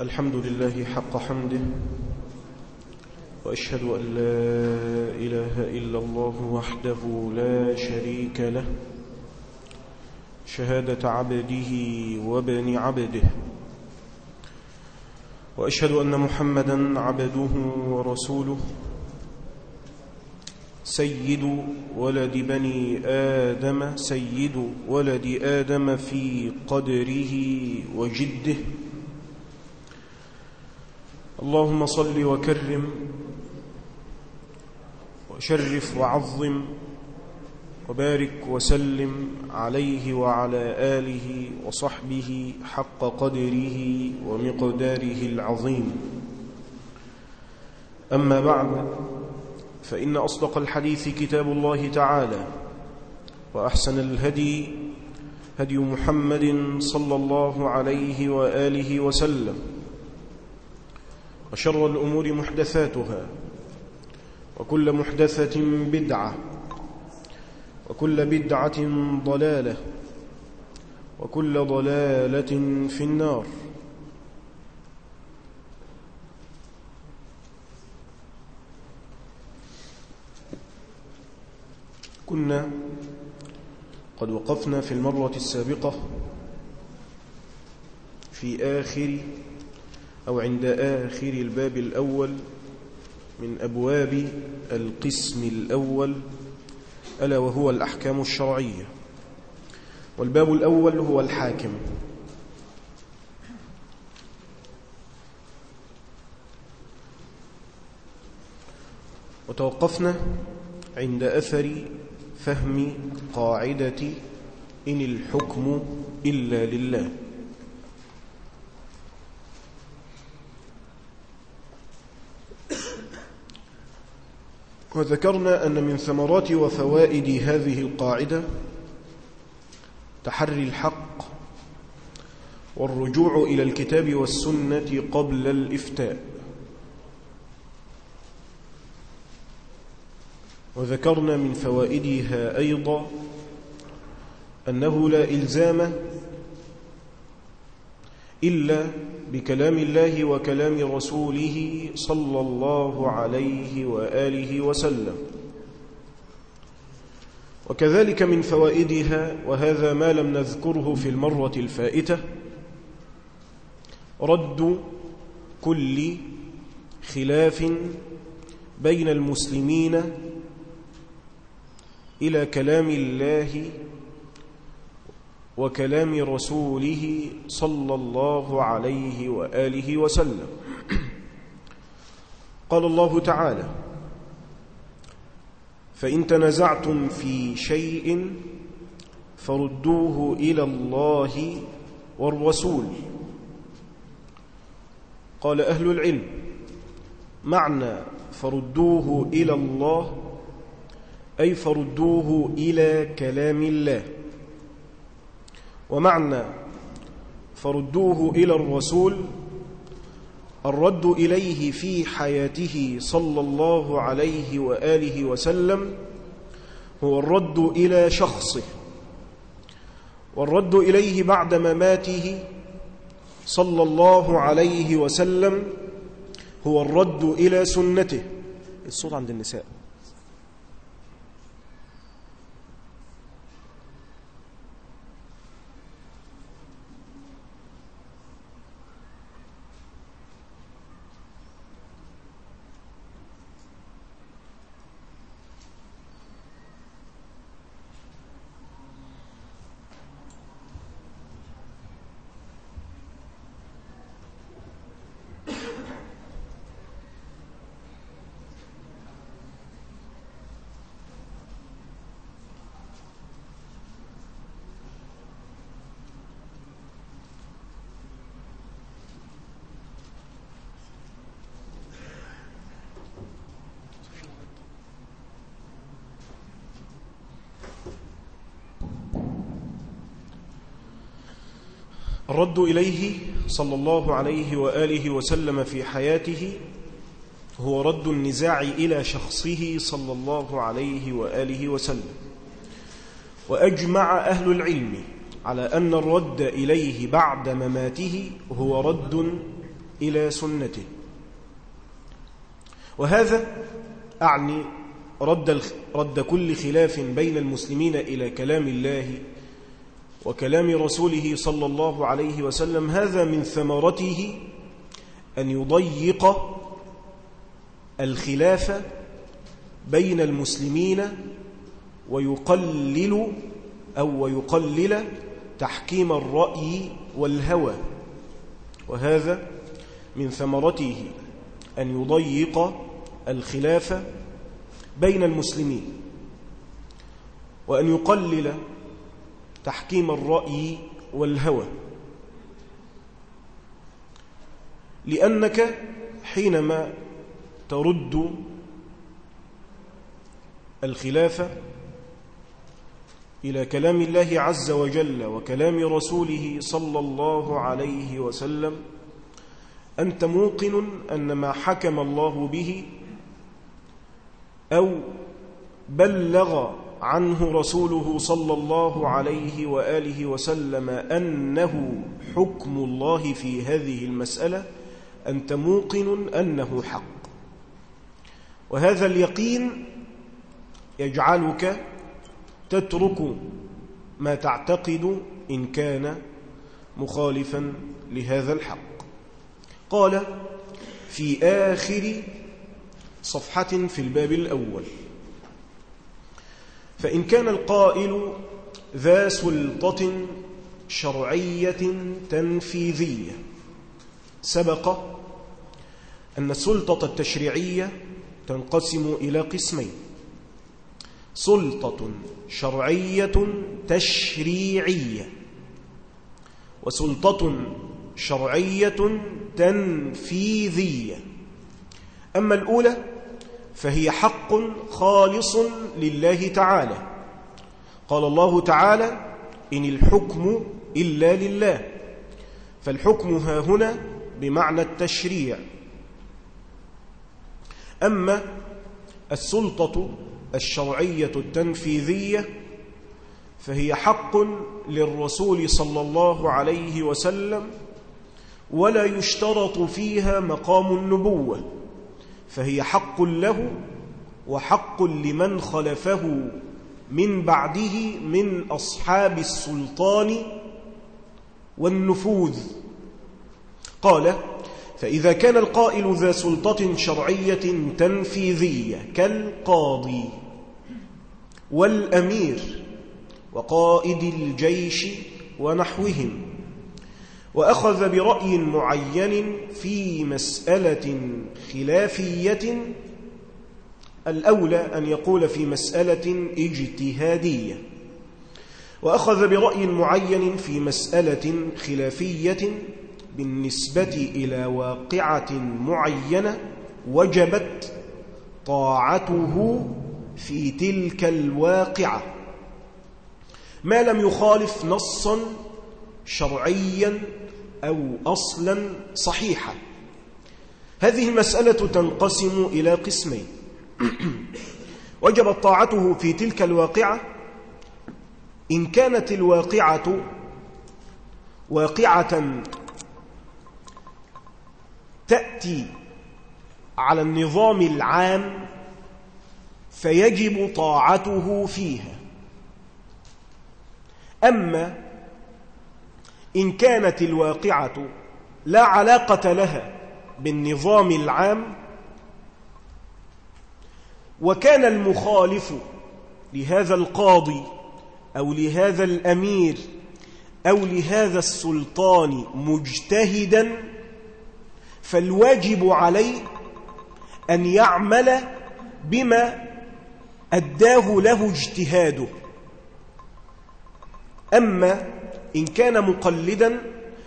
الحمد لله حق حمده وأشهد أن لا إله إلا الله وحده لا شريك له شهادة عبده وبن عبده وأشهد أن محمدا عبده ورسوله سيد ولد بني آدم سيد ولد آدم في قدره وجده اللهم صل وكرم وشرف وعظم وبارك وسلم عليه وعلى آله وصحبه حق قدره ومقداره العظيم. أما بعد فإن أصدق الحديث كتاب الله تعالى وأحسن الهدي هدي محمد صلى الله عليه وآله وسلم. وشر الأمور محدثاتها وكل محدثة بدعة وكل بدعة ضلالة وكل ضلالة في النار. كنا قد وقفنا في المرة السابقة في آخر أو عند آخر الباب الأول من أبواب القسم الأول ألا وهو الأحكام الشرعية. والباب الأول هو الحاكم. وتوقفنا عند أثر فهم قاعدة إن الحكم إلا لله. وذكرنا أن من ثمرات وفوائد هذه القاعدة تحري الحق والرجوع إلى الكتاب والسنة قبل الإفتاء. وذكرنا من فوائدها أيضا أنه لا إلزام إلا بكلام الله وكلام رسوله صلى الله عليه وآله وسلم. وكذلك من فوائدها وهذا ما لم نذكره في المرة الفائتة رد كل خلاف بين المسلمين إلى كلام الله وكلام رسوله صلى الله عليه وآله وسلم. قال الله تعالى فإن تنزعتم في شيء فردوه إلى الله والرسول. قال أهل العلم معنى فردوه إلى الله أي فردوه إلى كلام الله. ومعنى فردوه إلى الرسول الرد إليه في حياته صلى الله عليه وآله وسلم هو الرد إلى شخصه والرد إليه بعد مماته صلى الله عليه وسلم هو الرد إلى سنته. الصوت عند النساء. الرد إليه صلى الله عليه وآله وسلم في حياته هو رد النزاع إلى شخصه صلى الله عليه وآله وسلم. وأجمع أهل العلم على أن الرد إليه بعد مماته هو رد إلى سنته. وهذا أعني رد, رد كل خلاف بين المسلمين إلى كلام الله وكلام رسوله صلى الله عليه وسلم هذا من ثمرته أن يضيق الخلاف بين المسلمين ويقلل أو ويقلل تحكيم الرأي والهوى. وهذا من ثمرته أن يضيق الخلاف بين المسلمين وأن يقلل تحكيم الرأي والهوى. لأنك حينما ترد الخلافة إلى كلام الله عز وجل وكلام رسوله صلى الله عليه وسلم أنت موقن أن ما حكم الله به أو بلغ عنه رسوله صلى الله عليه وآله وسلم أنه حكم الله في هذه المسألة أنت موقن أنه حق. وهذا اليقين يجعلك تترك ما تعتقد إن كان مخالفا لهذا الحق. قال في آخر صفحة في الباب الأول فإن كان القائل ذا سلطة شرعية تنفيذية سبق أن السلطة التشريعية تنقسم إلى قسمين سلطة شرعية تشريعية وسلطة شرعية تنفيذية. أما الأولى فهي حق خالص لله تعالى. قال الله تعالى إن الحكم إلا لله. فالحكم ها هنا بمعنى التشريع. أما السلطة الشرعية التنفيذية فهي حق للرسول صلى الله عليه وسلم ولا يشترط فيها مقام النبوة. فهي حق له وحق لمن خلفه من بعده من أصحاب السلطان والنفوذ. قال فإذا كان القائل ذا سلطة شرعية تنفيذية كالقاضي والأمير وقائد الجيش ونحوهم وأخذ برأي معين في مسألة خلافية الأولى أن يقول في مسألة اجتهادية. وأخذ برأي معين في مسألة خلافية بالنسبة إلى واقعة معينة وجبت طاعته في تلك الواقعة. ما لم يخالف نصا شرعيا أو أصلا صحيحا. هذه المسألة تنقسم إلى قسمين. وجبت طاعته في تلك الواقعة إن كانت الواقعة واقعة تأتي على النظام العام فيجب طاعته فيها. أما إن كانت الواقعة لا علاقة لها بالنظام العام وكان المخالف لهذا القاضي أو لهذا الأمير أو لهذا السلطان مجتهدا فالواجب عليه أن يعمل بما أداه له اجتهاده. أما إن كان مقلدا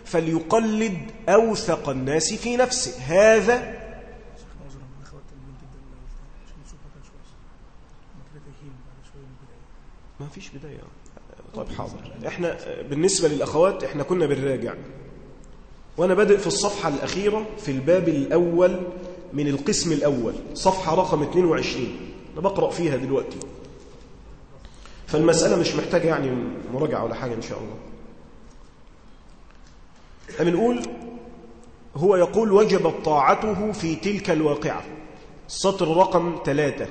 فليقلد أوثق الناس في نفسه. هذا ما فيش بداية. طيب حاضر. إحنا بالنسبة للأخوات إحنا كنا بنراجع وأنا بادئ في الصفحة الأخيرة في الباب الأول من القسم الأول صفحة رقم 22 أنا بقرأ فيها دلوقتي. فالمسألة مش محتاجة يعني مراجعة ولا حاجة إن شاء الله. بنقول هو يقول وجبت طاعته في تلك الواقعة. السطر رقم ثلاثة.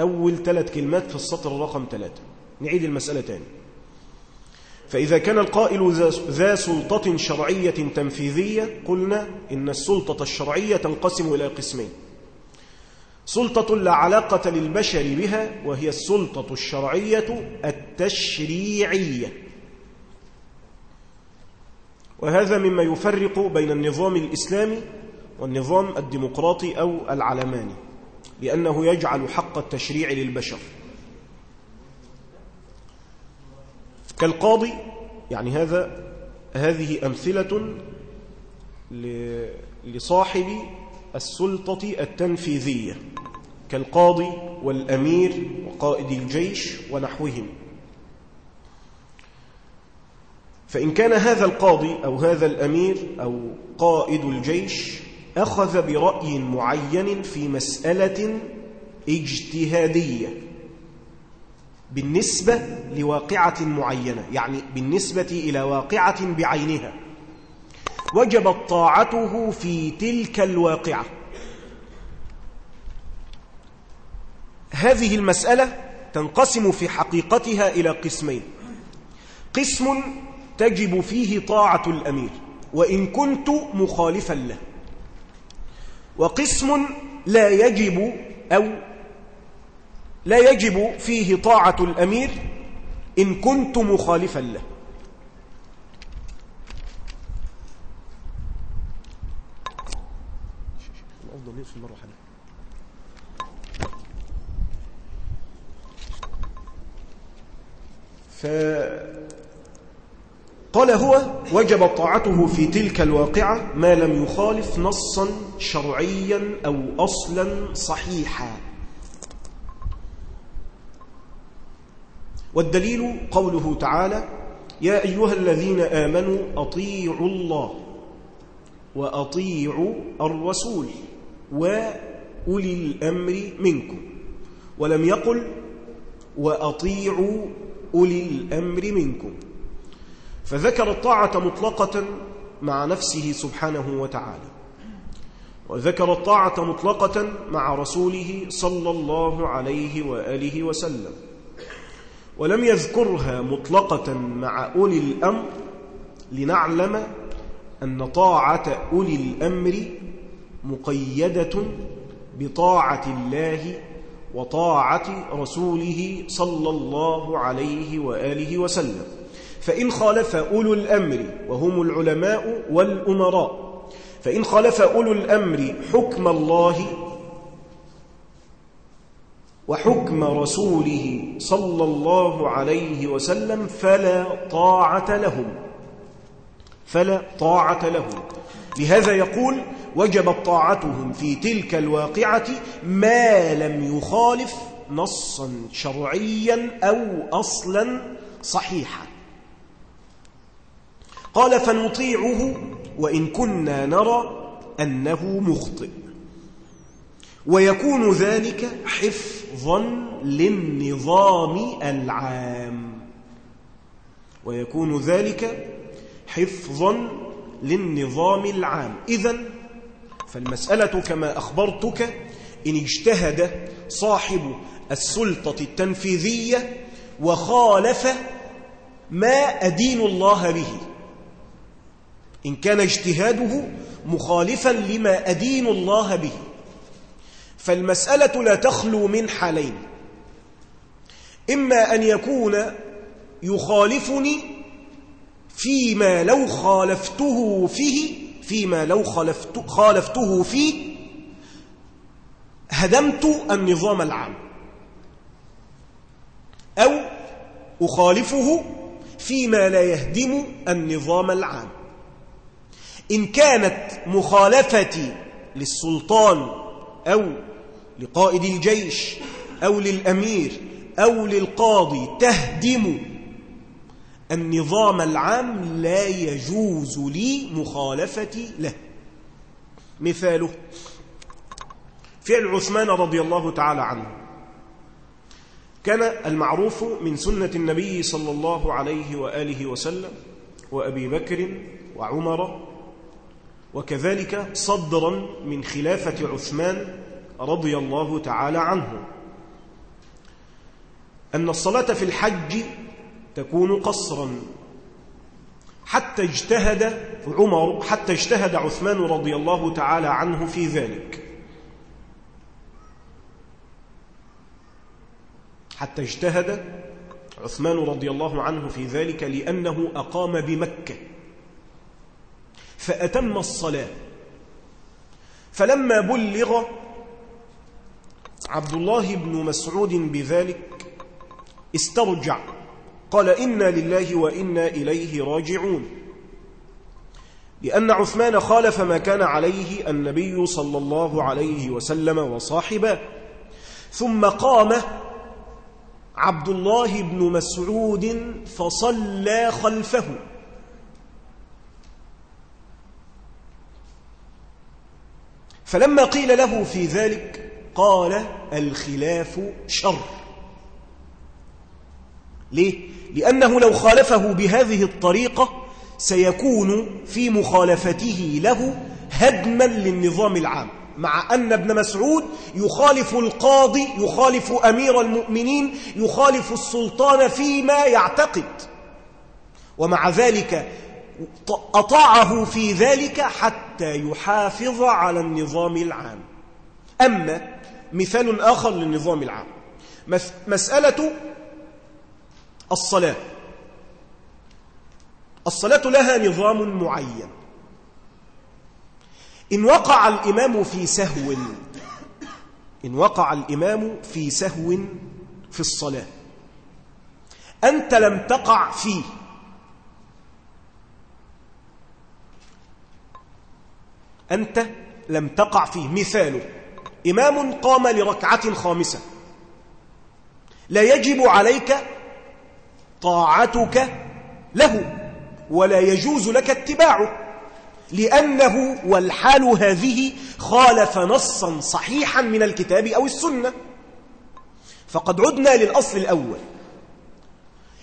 أول ثلاث كلمات في السطر رقم ثلاثة. نعيد المسألة تاني. فإذا كان القائل ذا سلطة شرعية تنفيذية قلنا إن السلطة الشرعية تنقسم إلى قسمين. سلطة لا علاقة للبشر بها وهي السلطة الشرعية التشريعية. وهذا مما يفرق بين النظام الإسلامي والنظام الديمقراطي أو العلماني لأنه يجعل حق التشريع للبشر. كالقاضي يعني هذا هذه أمثلة لصاحب السلطة التنفيذية كالقاضي والأمير وقائد الجيش ونحوهم. فإن كان هذا القاضي أو هذا الأمير أو قائد الجيش أخذ برأي معين في مسألة اجتهادية بالنسبة لواقعة معينة يعني بالنسبة إلى واقعة بعينها. وجبت طاعته في تلك الواقعة. هذه المسألة تنقسم في حقيقتها إلى قسمين. قسم تجب فيه طاعة الأمير وإن كنت مخالفا له. وقسم لا يجب أو لا يجب فيه طاعة الأمير إن كنت مخالفا له. فقال هو وجب طاعته في تلك الواقعة ما لم يخالف نصا شرعيا أو أصلا صحيحا. والدليل قوله تعالى يا أيها الذين آمنوا أطيعوا الله وأطيعوا الرسول وأولي الأمر منكم. ولم يقل وأطيعوا أولي الأمر منكم. فذكر الطاعة مطلقة مع نفسه سبحانه وتعالى. وذكر الطاعة مطلقة مع رسوله صلى الله عليه وآله وسلم. ولم يذكرها مطلقة مع أولي الأمر لنعلم أن طاعة أولي الأمر مقيدة بطاعة الله وطاعة رسوله صلى الله عليه وآله وسلم. فإن خالف أولو الأمر وهم العلماء والأمراء. فإن خالف أولو الأمر حكم الله وحكم رسوله صلى الله عليه وسلم فلا طاعة لهم. فلا طاعة لهم. لهذا يقول وجبت طاعتهم في تلك الواقعة ما لم يخالف نصا شرعيا أو أصلا صحيحا. قال فنطيعه وإن كنا نرى أنه مخطئ. ويكون ذلك حفظا للنظام العام. ويكون ذلك حفظا للنظام العام. إذن فالمسألة كما أخبرتك إن اجتهد صاحب السلطة التنفيذية وخالف ما أدين الله به. إن كان اجتهاده مخالفا لما أدين الله به. فالمسألة لا تخلو من حالين. إما أن يكون يخالفني فيما لو خالفته فيه فيما لو خالفت خالفته فيه هدمت النظام العام. أو أخالفه فيما لا يهدم النظام العام. إن كانت مخالفتي للسلطان أو لقائد الجيش أو للأمير أو للقاضي تهدم النظام العام لا يجوز لي مخالفتي له. مثاله فعل عثمان رضي الله تعالى عنه. كان المعروف من سنة النبي صلى الله عليه وآله وسلم وأبي بكر وعمر وكذلك صدرا من خلافة عثمان رضي الله تعالى عنه. أن الصلاة في الحج تكون قصرا. حتى اجتهد عمر حتى اجتهد عثمان رضي الله تعالى عنه في ذلك. حتى اجتهد عثمان رضي الله عنه في ذلك لأنه أقام بمكة. فأتم الصلاة. فلما بلغ عبد الله بن مسعود بذلك استرجع قال إنا لله وإنا إليه راجعون. لأن عثمان خالف ما كان عليه النبي صلى الله عليه وسلم وصاحبه. ثم قام عبد الله بن مسعود فصلى خلفه. فلما قيل له في ذلك قال الخلاف شر ليه؟ لأنه لو خالفه بهذه الطريقة سيكون في مخالفته له هدما للنظام العام مع أن ابن مسعود يخالف القاضي يخالف أمير المؤمنين يخالف السلطان فيما يعتقد ومع ذلك أطاعه في ذلك حتى يحافظ على النظام العام. أما مثال آخر للنظام العام مسألة الصلاة. الصلاة لها نظام معين. إن وقع الإمام في سهو إن وقع الإمام في سهو في الصلاة أنت لم تقع فيه. أنت لم تقع فيه. مثال إمام قام لركعة خامسة. لا يجب عليك طاعتك له ولا يجوز لك اتباعه لأنه والحال هذه خالف نصا صحيحا من الكتاب أو السنة. فقد عدنا للأصل الأول.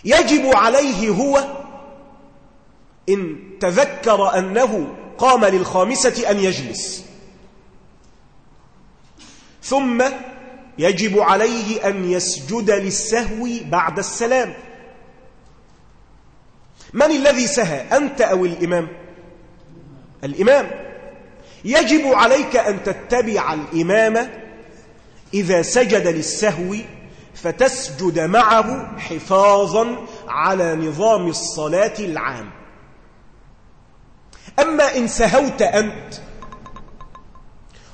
يجب عليه هو إن تذكر أنه قام للخامسة أن يجلس. ثم يجب عليه أن يسجد للسهو بعد السلام. من الذي سهى أنت أو الإمام؟ الإمام. يجب عليك أن تتبع الإمام إذا سجد للسهو فتسجد معه حفاظا على نظام الصلاة العام. أما إن سهوت أنت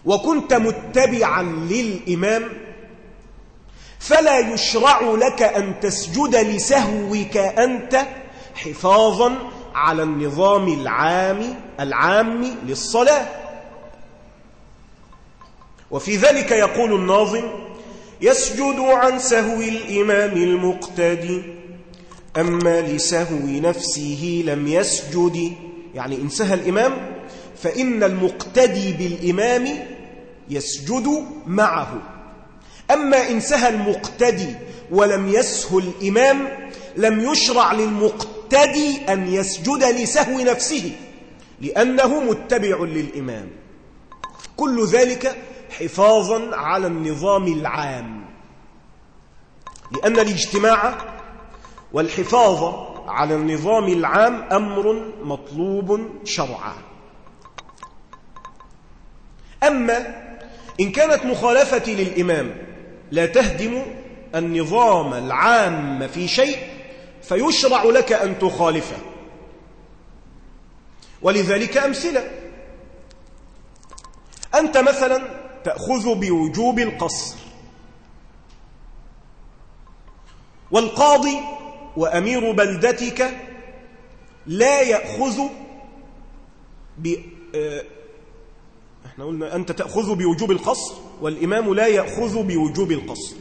وكنت متبعا للإمام فلا يشرع لك أن تسجد لسهوك أنت حفاظا على النظام العام العام للصلاة. وفي ذلك يقول الناظم يسجد عن سهو الإمام المقتدي أما لسهو نفسه لم يسجد. يعني إن سهى الإمام فإن المقتدي بالإمام يسجد معه. أما إن سهى المقتدي ولم يسهو الإمام لم يشرع للمقتدي أن يسجد لسهو نفسه لأنه متبع للإمام. كل ذلك حفاظا على النظام العام. لأن الاجتماع والحفاظ على النظام العام أمر مطلوب شرعا. أما إن كانت مخالفتي للإمام لا تهدم النظام العام في شيء فيشرع لك أن تخالفه. ولذلك أمثلة. أنت مثلا تأخذ بوجوب القصر والقاضي وأمير بلدتك لا يأخذ ب آه، إحنا قلنا أنت تأخذ بوجوب القصر والإمام لا يأخذ بوجوب القصر.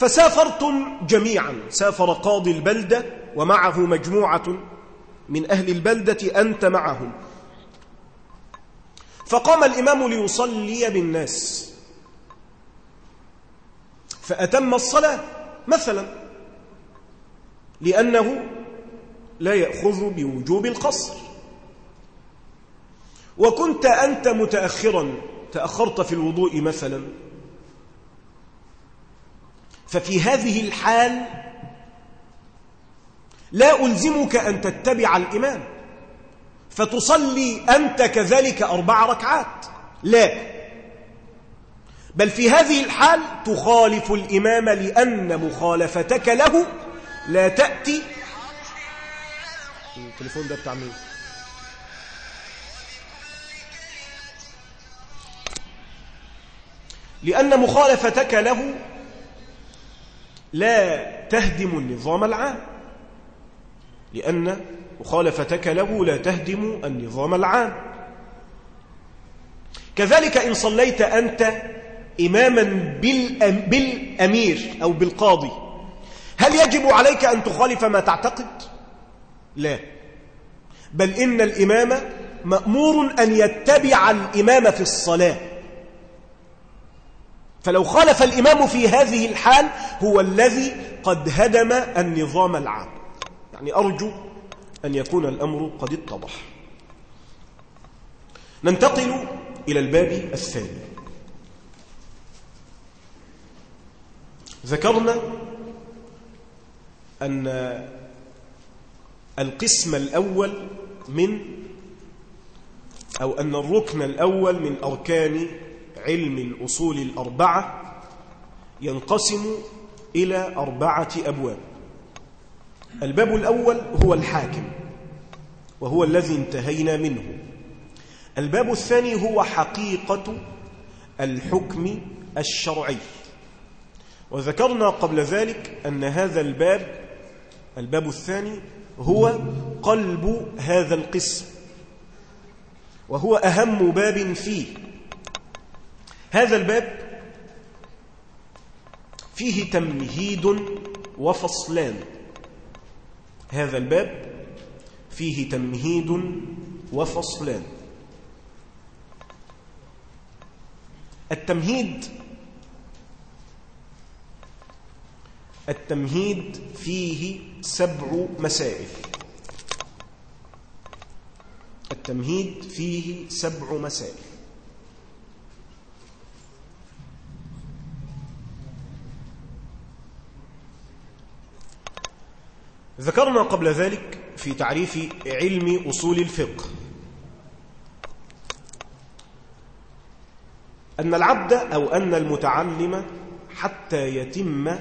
فسافرتم جميعا سافر قاضي البلدة ومعه مجموعة من أهل البلدة أنت معهم. فقام الإمام ليصلي بالناس. فأتم الصلاة مثلا. لأنه لا يأخذ بوجوب القصر. وكنت أنت متأخرا تأخرت في الوضوء مثلا. ففي هذه الحال لا ألزمك أن تتبع الإمام. فتصلي أنت كذلك أربع ركعات. لا. بل في هذه الحال تخالف الإمام لأن مخالفتك له لا تأتي. التليفون ده بتاع مين؟ لأن مخالفتك له لا تهدم النظام العام. لأن مخالفتك له لا تهدم النظام العام. كذلك إن صليت أنت إماما بالأمير أو بالقاضي هل يجب عليك أن تخالف ما تعتقد؟ لا. بل إن الإمام مأمور أن يتبع الإمام في الصلاة. فلو خالف الإمام في هذه الحال هو الذي قد هدم النظام العام. يعني أرجو أن يكون الأمر قد اتضح. ننتقل إلى الباب الثاني. ذكرنا أن القسم الأول من أو أن الركن الأول من أركان علم الأصول الأربعة ينقسم إلى أربعة أبواب. الباب الأول هو الحاكم وهو الذي انتهينا منه. الباب الثاني هو حقيقة الحكم الشرعي. وذكرنا قبل ذلك أن هذا الباب الباب الثاني هو قلب هذا القسم وهو أهم باب فيه. هذا الباب فيه تمهيد وفصلان. هذا الباب فيه تمهيد وفصلان. التمهيد التمهيد فيه سبع مسائل. التمهيد فيه سبع مسائل. ذكرنا قبل ذلك في تعريف علم أصول الفقه أن العبد أو أن المتعلم حتى يتم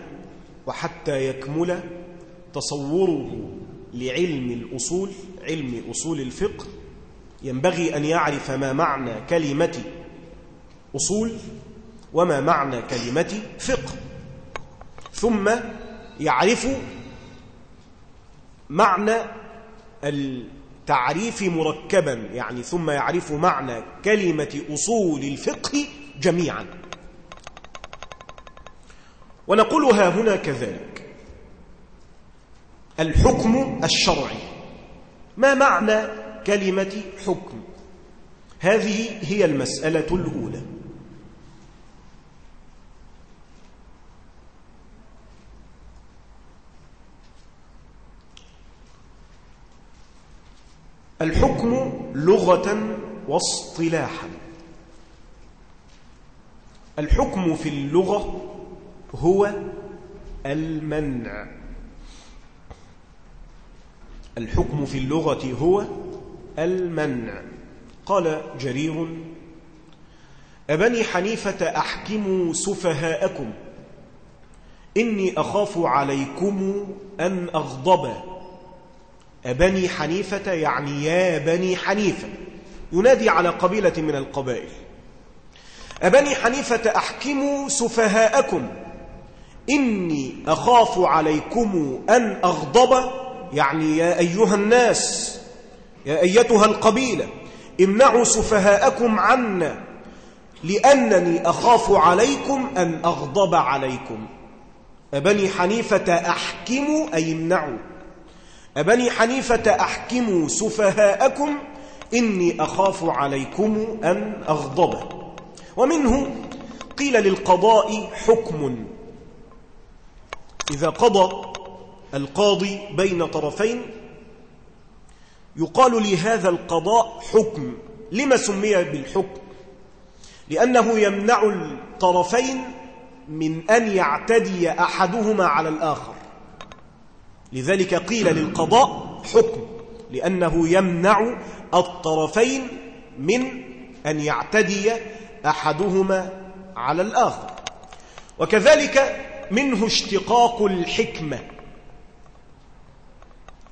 وحتى يكمل تصوره لعلم الأصول علم أصول الفقه. ينبغي أن يعرف ما معنى كلمة أصول وما معنى كلمة فقه. ثم يعرف معنى التعريف مركبا يعني ثم يعرف معنى كلمة أصول الفقه جميعا. ونقولها هنا كذلك. الحكم الشرعي. ما معنى كلمة حكم؟ هذه هي المسألة الأولى. الحكم لغة واصطلاحا. الحكم في اللغة هو المنع. الحكم في اللغة هو المنع. قال جرير أبني حنيفة أحكموا سفهاءكم. إني أخاف عليكم أن أغضب. أبني حنيفة يعني يا بني حنيفة. ينادي على قبيلة من القبائل. أبني حنيفة أحكموا سفهاءكم. إني أخاف عليكم أن أغضب. يعني يا أيها الناس يا أيتها القبيلة امنعوا سفهاءكم عنا لأنني أخاف عليكم أن أغضب عليكم. أبني حنيفة أحكموا أي امنعوا. أبني حنيفة أحكموا سفهاءكم إني أخاف عليكم أن أغضب. ومنه قيل للقضاء حكم. إذا قضى القاضي بين طرفين يقال لهذا القضاء حكم. لما سمي بالحكم؟ لأنه يمنع الطرفين من أن يعتدي أحدهما على الآخر. لذلك قيل للقضاء حكم لأنه يمنع الطرفين من أن يعتدي أحدهما على الآخر. وكذلك منه اشتقاق الحكمة.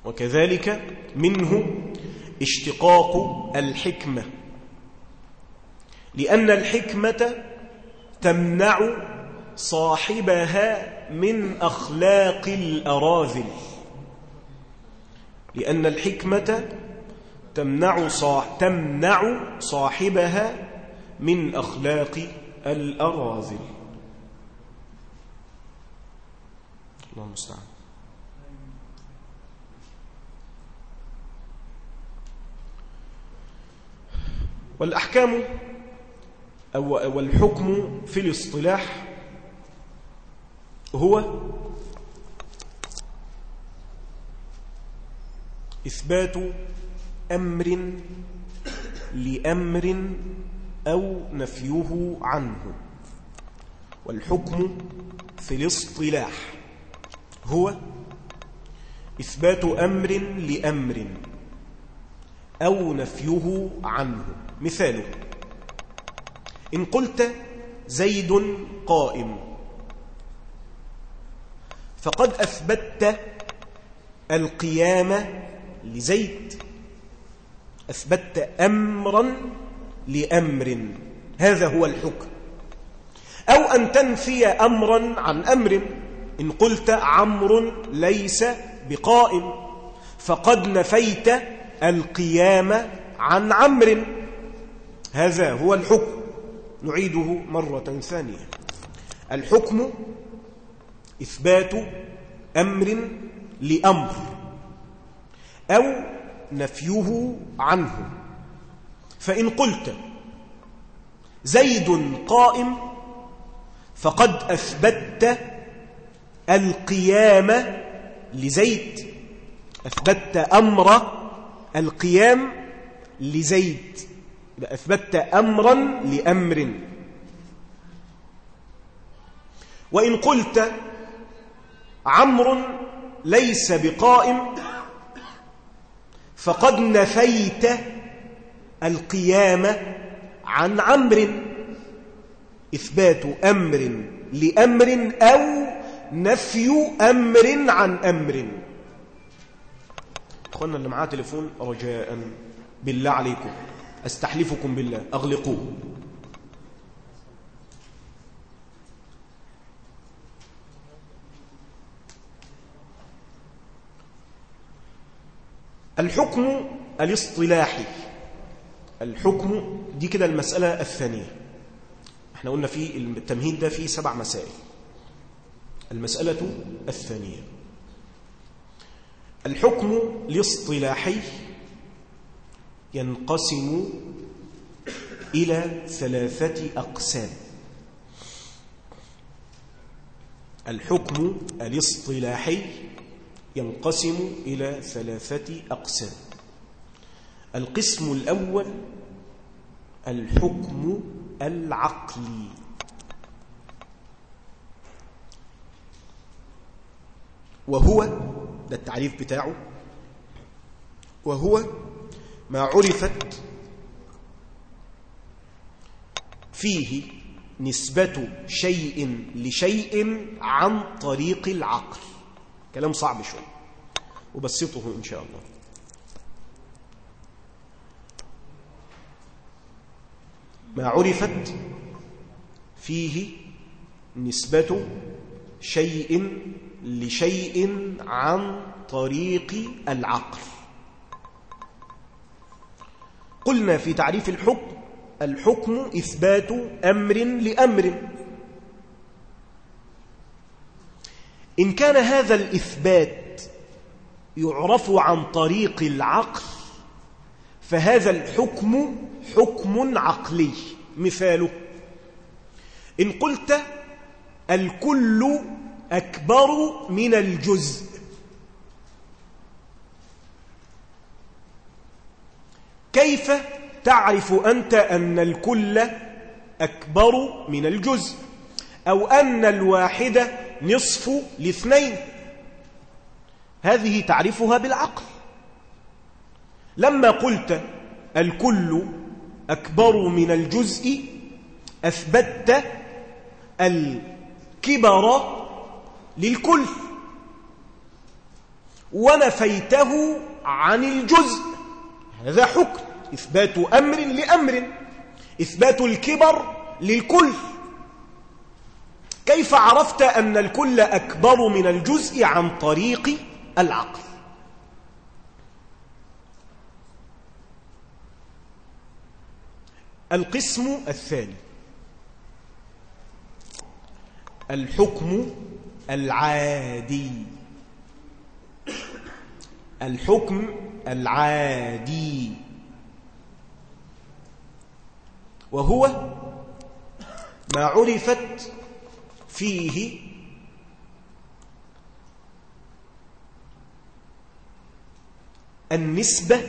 وكذلك منه اشتقاق الحكمة. لأن الحكمة تمنع صاحبها من أخلاق الأراذل. لأن الحكمة تمنع, صاح تمنع صاحبها من أخلاق الأراذل. الله المستعان والأحكام أو والحكم في الاصطلاح هو إثبات أمر لأمر أو نفيه عنه. والحكم في الاصطلاح. هو إثبات أمر لأمر أو نفيه عنه. مثاله إن قلت زيد قائم فقد أثبتت القيام لزيد. أثبتت أمرا لأمر هذا هو الحكم. أو أن تنفي أمرا عن أمر. إن قلت عمرو ليس بقائم فقد نفيت القيام عن عمرو. هذا هو الحكم. نعيده مرة ثانية. الحكم إثبات أمر لأمر أو نفيه عنه. فإن قلت زيد قائم فقد أثبت القيام لزيد. أثبت أمر القيام لزيد. أثبت أمرا لأمر. وإن قلت عمرو ليس بقائم فقد نفيت القيام عن عمرو. إثبات أمر لأمر أو نفي أمر عن أمر. أخوانا اللي معاه تليفون رجاء بالله عليكم. أستحلفكم بالله أغلقوه. الحكم الاصطلاحي. الحكم دي كده المسألة الثانية. إحنا قلنا في التمهيد ده فيه سبع مسائل. المسألة الثانية. الحكم الاصطلاحي ينقسم إلى ثلاثة أقسام. الحكم الاصطلاحي ينقسم إلى ثلاثة أقسام. القسم الأول الحكم العقلي. وهو ده التعريف بتاعه وهو ما عرفت فيه نسبة شيء لشيء عن طريق العقل. كلام صعب شوي وبسطه إن شاء الله. ما عرفت فيه نسبة شيء لشيء عن طريق العقل. قلنا في تعريف الحكم الحكم إثبات أمر لأمر. إن كان هذا الإثبات يعرف عن طريق العقل فهذا الحكم حكم عقلي. مثاله إن قلت الكل أكبر من الجزء. كيف تعرف أنت أن الكل أكبر من الجزء؟ أو أن الواحدة نصف لاثنين؟ هذه تعرفها بالعقل. لما قلت الكل أكبر من الجزء أثبتت الكبر للكل ونفيته عن الجزء. هذا حكم. إثبات أمر لأمر. إثبات الكبر للكل كيف عرفت أن الكل أكبر من الجزء عن طريق العقل؟ القسم الثاني. الحكم العادي. الحكم العادي. وهو ما عرفت فيه النسبة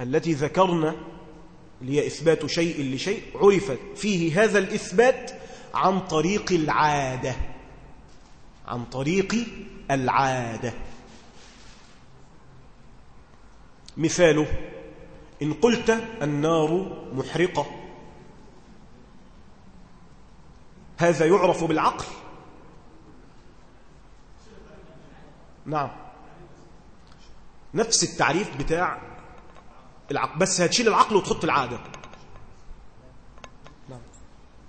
التي ذكرنا لي إثبات شيء لشيء عرفت فيه هذا الإثبات عن طريق العادة. عن طريق العادة. مثاله إن قلت النار محرقة. هذا يعرف بالعقل. نعم. نفس التعريف بتاع العقل بس هتشيل العقل وتحط العادة. نعم.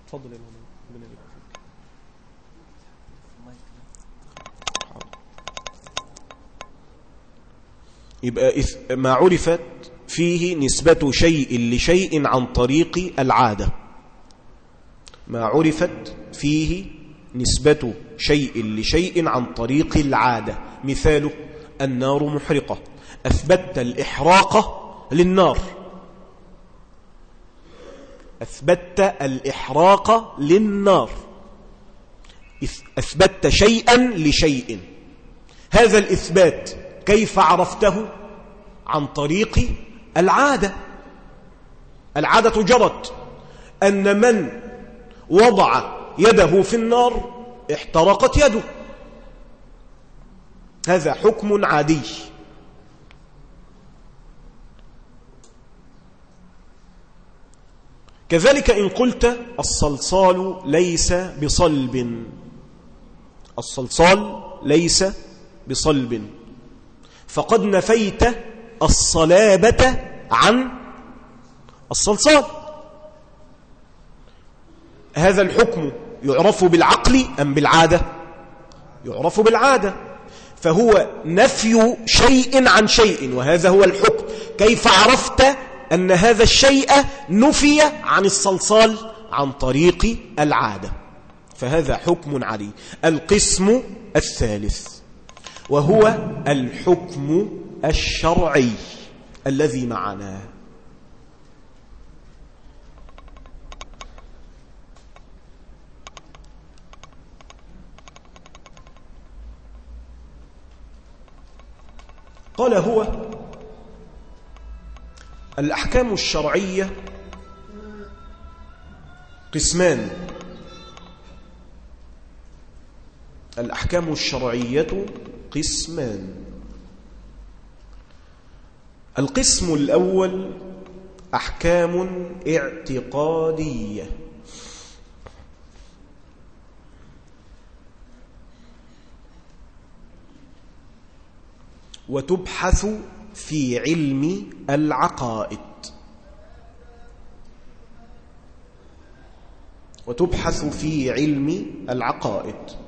تفضل يا يبقى ما عرفت فيه نسبة شيء لشيء عن طريق العادة. ما عرفت فيه نسبة شيء لشيء عن طريق العادة. مثاله النار محرقة. أثبت الإحراق للنار. أثبت الإحراق للنار. أثبت شيئا لشيء. هذا الإثبات كيف عرفته عن طريق العادة. العادة جرت أن من وضع يده في النار احترقت يده. هذا حكم عادي. كذلك إن قلت الصلصال ليس بصلب. الصلصال ليس بصلب. فقد نفيت الصلابة عن الصلصال. هذا الحكم يعرف بالعقل أم بالعادة؟ يعرف بالعادة. فهو نفي شيء عن شيء وهذا هو الحكم. كيف عرفت أن هذا الشيء نفي عن الصلصال؟ عن طريق العادة. فهذا حكم علي. القسم الثالث. وهو الحكم الشرعي الذي معنا. قال هو الأحكام الشرعية قسمان. الأحكام الشرعية قسمان. القسم الأول أحكام اعتقادية. وتبحث في علم العقائد. وتبحث في علم العقائد.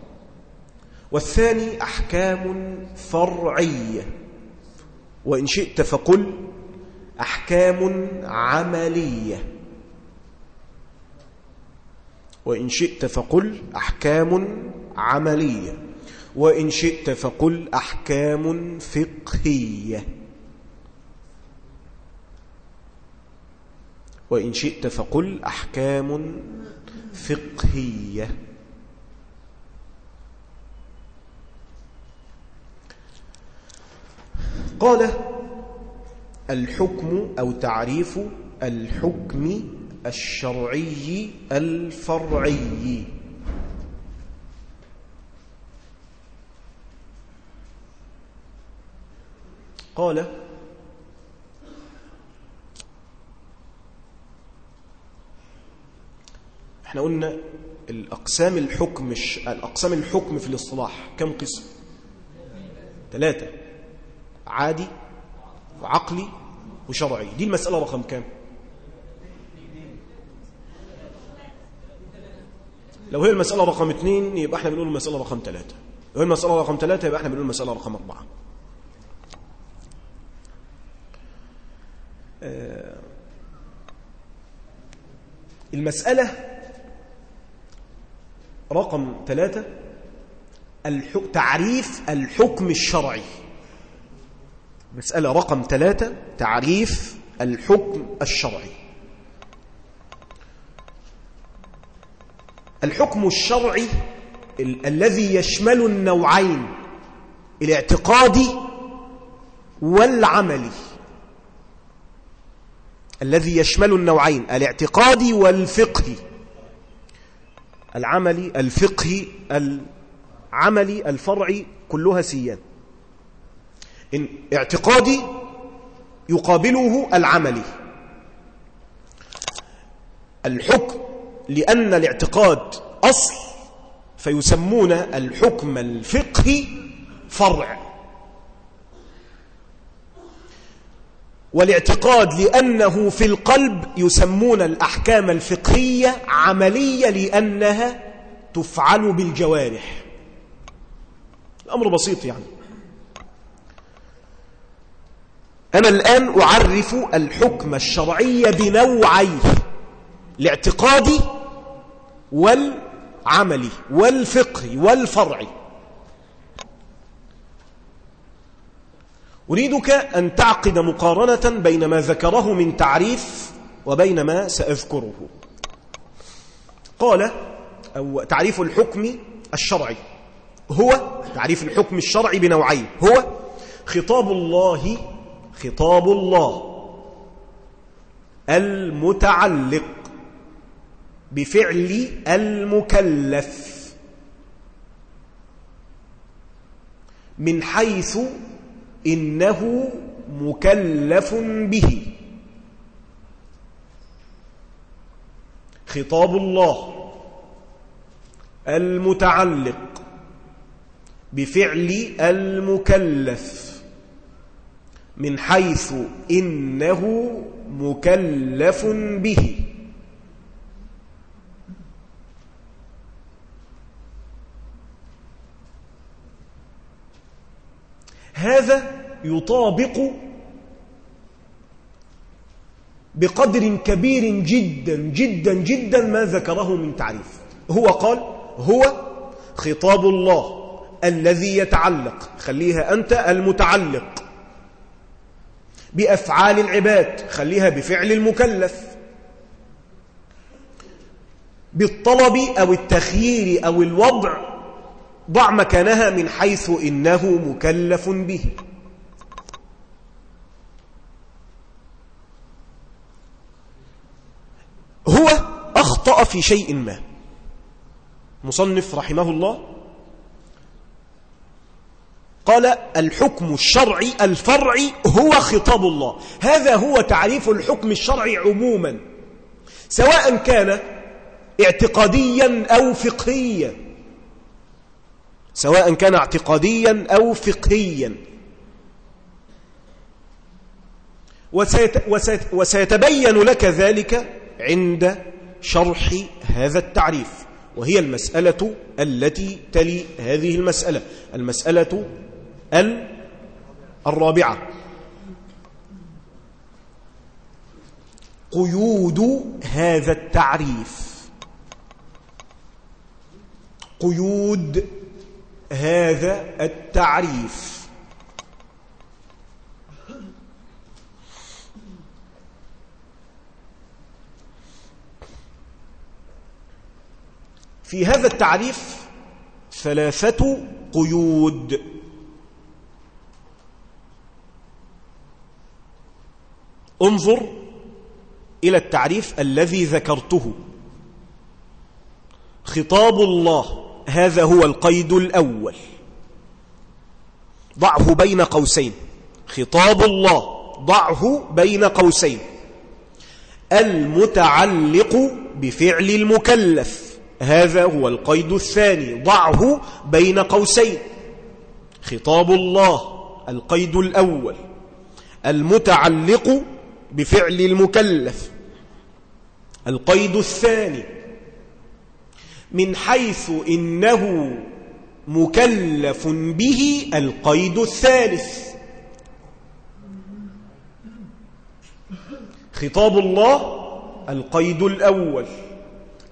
والثاني أحكام فرعية. وإن شئت فقل أحكام عملية. وإن شئت فقل أحكام عملية. وإن شئت فقل أحكام فقهية. وإن شئت فقل أحكام فقهية. قال الحكم أو تعريف الحكم الشرعي الفرعي. قال إحنا قلنا الأقسام الحكم الأقسام الحكم في الاصطلاح كم قسم؟ ثلاثة. عادي وعقلي وشرعي. دي المسألة رقم كام؟ لو هي المسألة رقم اثنين يبقى إحنا بنقول المسألة رقم ثلاثة. لو هي المسألة رقم ثلاثة يبقى إحنا بنقول المسألة رقم أربعة. آه، المسألة رقم ثلاثة تعريف الحكم الشرعي. مسألة رقم ثلاثة تعريف الحكم الشرعي. الحكم الشرعي ال الذي يشمل النوعين الاعتقادي والعملي الذي يشمل النوعين الاعتقادي والفقهي العملي الفقهي العملي الفرعي كلها سيان. إن اعتقادي يقابله العملي. الحكم لأن الاعتقاد أصل فيسمون الحكم الفقهي فرع. والاعتقاد لأنه في القلب يسمون الأحكام الفقهية عملية لأنها تفعل بالجوارح. الأمر بسيط يعني. أنا الآن أعرف الحكم الشرعي بنوعيه الاعتقادي والعملي والفقهي والفرعي. أريدك أن تعقد مقارنة بين ما ذكره من تعريف وبين ما سأذكره. قال أو تعريف الحكم الشرعي هو تعريف الحكم الشرعي بنوعين هو خطاب الله خطاب الله المتعلق بفعل المكلف من حيث إنه مكلف به. خطاب الله المتعلق بفعل المكلف. من حيث إنه مكلف به. هذا يطابق بقدر كبير جدا جدا جدا ما ذكره من تعريف. هو قال هو خطاب الله الذي يتعلق خليها أنت المتعلق بأفعال العباد خليها بفعل المكلف. بالطلب أو التخيير أو الوضع ضع مكانها من حيث إنه مكلف به. هو أخطأ في شيء ما. مصنف رحمه الله قال الحكم الشرعي الفرعي هو خطاب الله. هذا هو تعريف الحكم الشرعي عموما. سواء كان اعتقاديا أو فقهيا. سواء كان اعتقاديا أو فقهيا. وسيت وسيتبين لك ذلك عند شرح هذا التعريف. وهي المسألة التي تلي هذه المسألة. المسألة الرابعة. قيود هذا التعريف. قيود هذا التعريف. في هذا التعريف ثلاثة قيود. انظر إلى التعريف الذي ذكرته. خطاب الله هذا هو القيد الأول. ضعه بين قوسين. خطاب الله ضعه بين قوسين. المتعلق بفعل المكلف هذا هو القيد الثاني ضعه بين قوسين. خطاب الله القيد الأول. المتعلق بفعل المكلف. القيد الثاني. من حيث إنه مكلف به القيد الثالث. خطاب الله القيد الأول.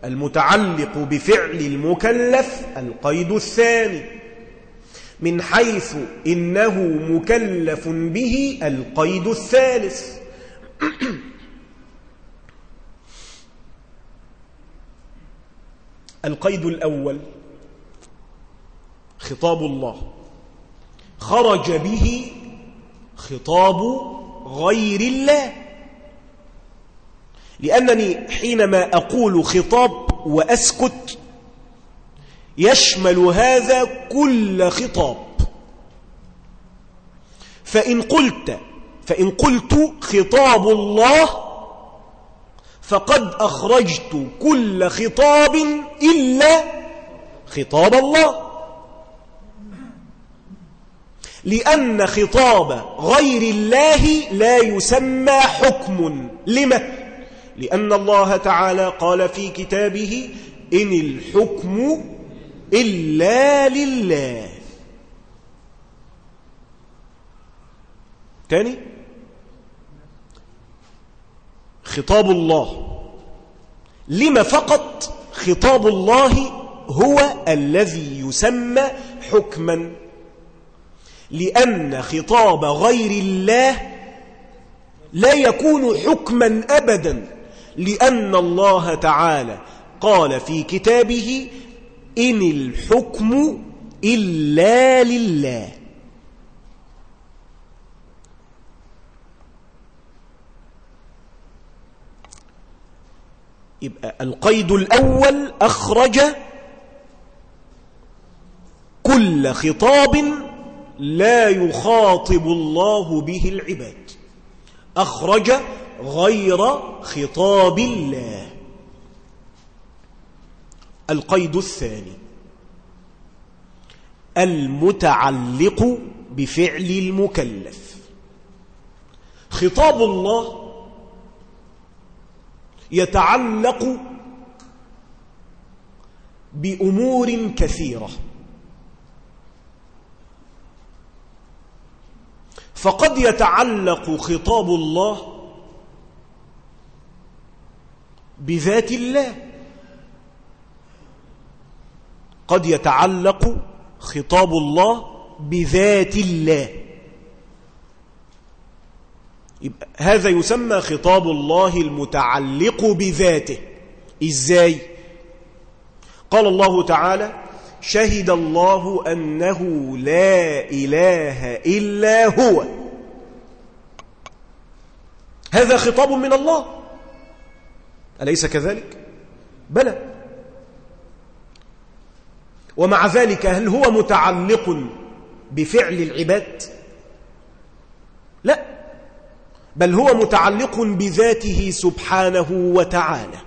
المتعلق بفعل المكلف القيد الثاني. من حيث إنه مكلف به القيد الثالث. القيد الأول خطاب الله. خرج به خطاب غير الله. لأنني حينما أقول خطاب وأسكت يشمل هذا كل خطاب. فإن قلت فإن قلت خطاب الله فقد أخرجت كل خطاب إلا خطاب الله. لأن خطاب غير الله لا يسمى حكم. لما؟ لأن الله تعالى قال في كتابه إن الحكم إلا لله. تاني؟ خطاب الله. لما فقط خطاب الله هو الذي يسمى حكما. لأن خطاب غير الله لا يكون حكما أبدا. لأن الله تعالى قال في كتابه إن الحكم إلا لله. يبقى القيد الأول أخرج كل خطاب لا يخاطب الله به العباد. أخرج غير خطاب الله. القيد الثاني. المتعلق بفعل المكلف. خطاب الله يتعلق بأمور كثيرة. فقد يتعلق خطاب الله بذات الله. قد يتعلق خطاب الله بذات الله. يبقى هذا يسمى خطاب الله المتعلق بذاته. إزاي؟ قال الله تعالى شهد الله أنه لا إله إلا هو. هذا خطاب من الله. أليس كذلك؟ بلى. ومع ذلك هل هو متعلق بفعل العباد؟ لا. بل هو متعلق بذاته سبحانه وتعالى.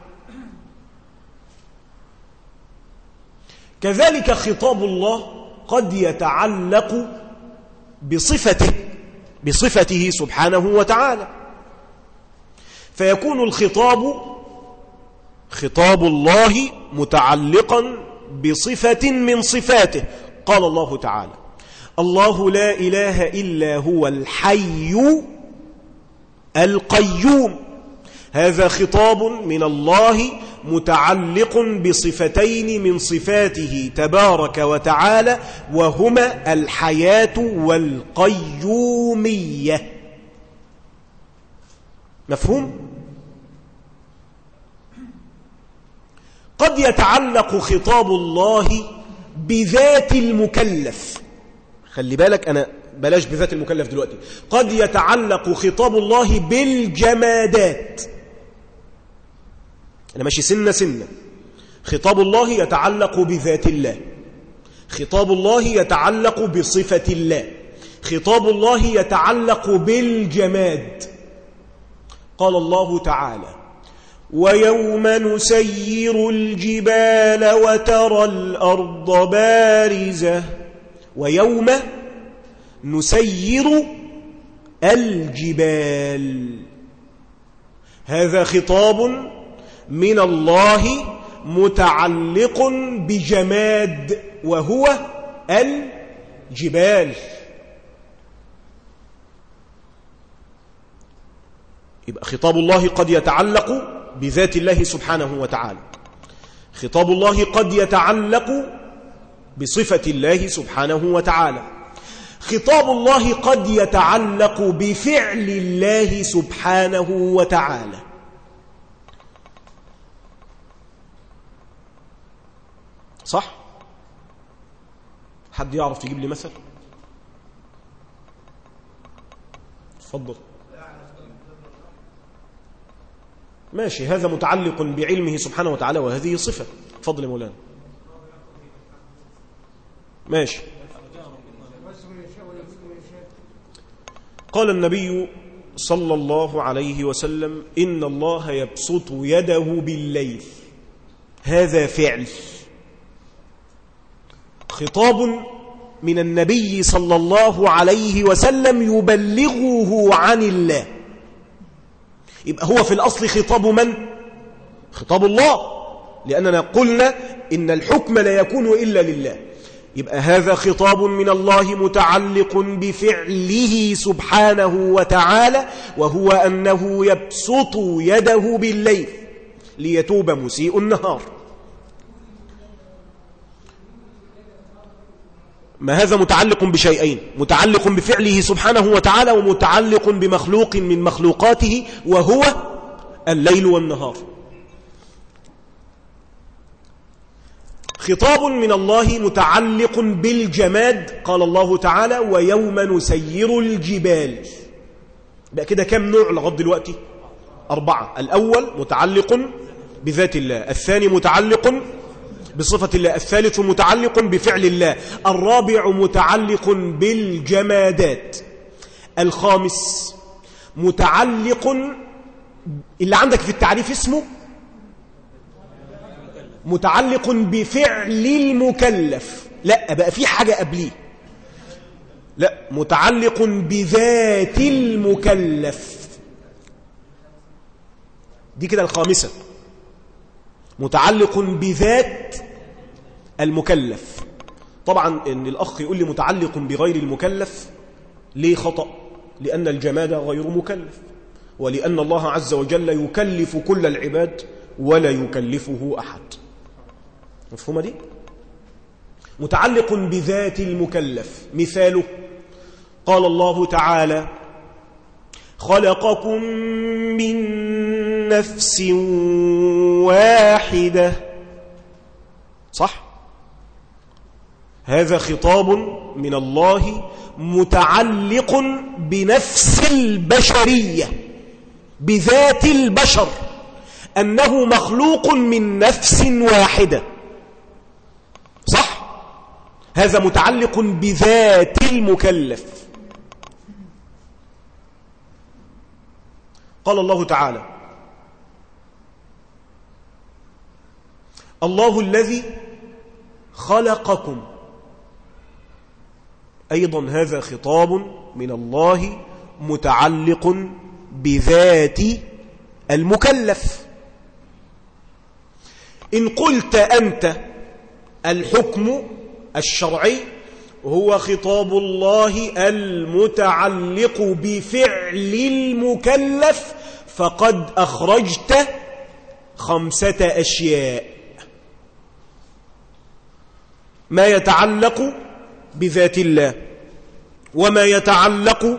كذلك خطاب الله قد يتعلق بصفته بصفته سبحانه وتعالى. فيكون الخطاب خطاب الله متعلقا بصفة من صفاته. قال الله تعالى الله لا إله إلا هو الحي القيوم. هذا خطاب من الله متعلق بصفتين من صفاته تبارك وتعالى وهما الحياة والقيومية. مفهوم؟ قد يتعلق خطاب الله بذات المكلف. خلي بالك أنا بلاش بذات المكلف دلوقتي. قد يتعلق خطاب الله بالجمادات. أنا ماشي سنة سنة. خطاب الله يتعلق بذات الله. خطاب الله يتعلق بصفة الله. خطاب الله يتعلق بالجماد. قال الله تعالى ويوم نسير الجبال وترى الأرض بارزة. ويوم نسير الجبال. هذا خطاب من الله متعلق بجماد وهو الجبال. يبقى خطاب الله قد يتعلق بذات الله سبحانه وتعالى. خطاب الله قد يتعلق بصفة الله سبحانه وتعالى. خطاب الله قد يتعلق بفعل الله سبحانه وتعالى. صح؟ حد يعرف يجيب لي مثل؟ تفضل. ماشي هذا متعلق بعلمه سبحانه وتعالى وهذه صفة. تفضل يا مولانا. ماشي. قال النبي صلى الله عليه وسلم إن الله يبسط يده بالليل. هذا فعل. خطاب من النبي صلى الله عليه وسلم يبلغه عن الله. يبقى هو في الأصل خطاب من؟ خطاب الله. لأننا قلنا إن الحكم لا يكون إلا لله. يبقى هذا خطاب من الله متعلق بفعله سبحانه وتعالى وهو أنه يبسط يده بالليل ليتوب مسيء النهار. ما هذا متعلق بشيئين؟ متعلق بفعله سبحانه وتعالى ومتعلق بمخلوق من مخلوقاته وهو الليل والنهار. خطاب من الله متعلق بالجماد قال الله تعالى ويوم نسير الجبال. بقى كده كم نوع لغاية دلوقتي؟ أربعة. الأول متعلق بذات الله الثاني متعلق بصفة الله الثالث متعلق بفعل الله الرابع متعلق بالجمادات الخامس متعلق اللي عندك في التعريف اسمه متعلق بفعل المكلف. لا بقى في حاجة قبليه. لا متعلق بذات المكلف. دي كده الخامسة. متعلق بذات المكلف. طبعا إن الأخ يقول لي متعلق بغير المكلف ليه خطأ؟ لأن الجماد غير مكلف. ولأن الله عز وجل يكلف كل العباد ولا يكلفه أحد. مفهومة دي؟ متعلق بذات المكلف مثاله قال الله تعالى خلقكم من نفس واحدة صح؟ هذا خطاب من الله متعلق بنفس البشرية بذات البشر أنه مخلوق من نفس واحدة؟ هذا متعلق بذات المكلف. قال الله تعالى الله الذي خلقكم. أيضا هذا خطاب من الله متعلق بذات المكلف. إن قلت أنت الحكم الشرعي هو خطاب الله المتعلق بفعل المكلف فقد أخرجت خمسة أشياء. ما يتعلق بذات الله وما يتعلق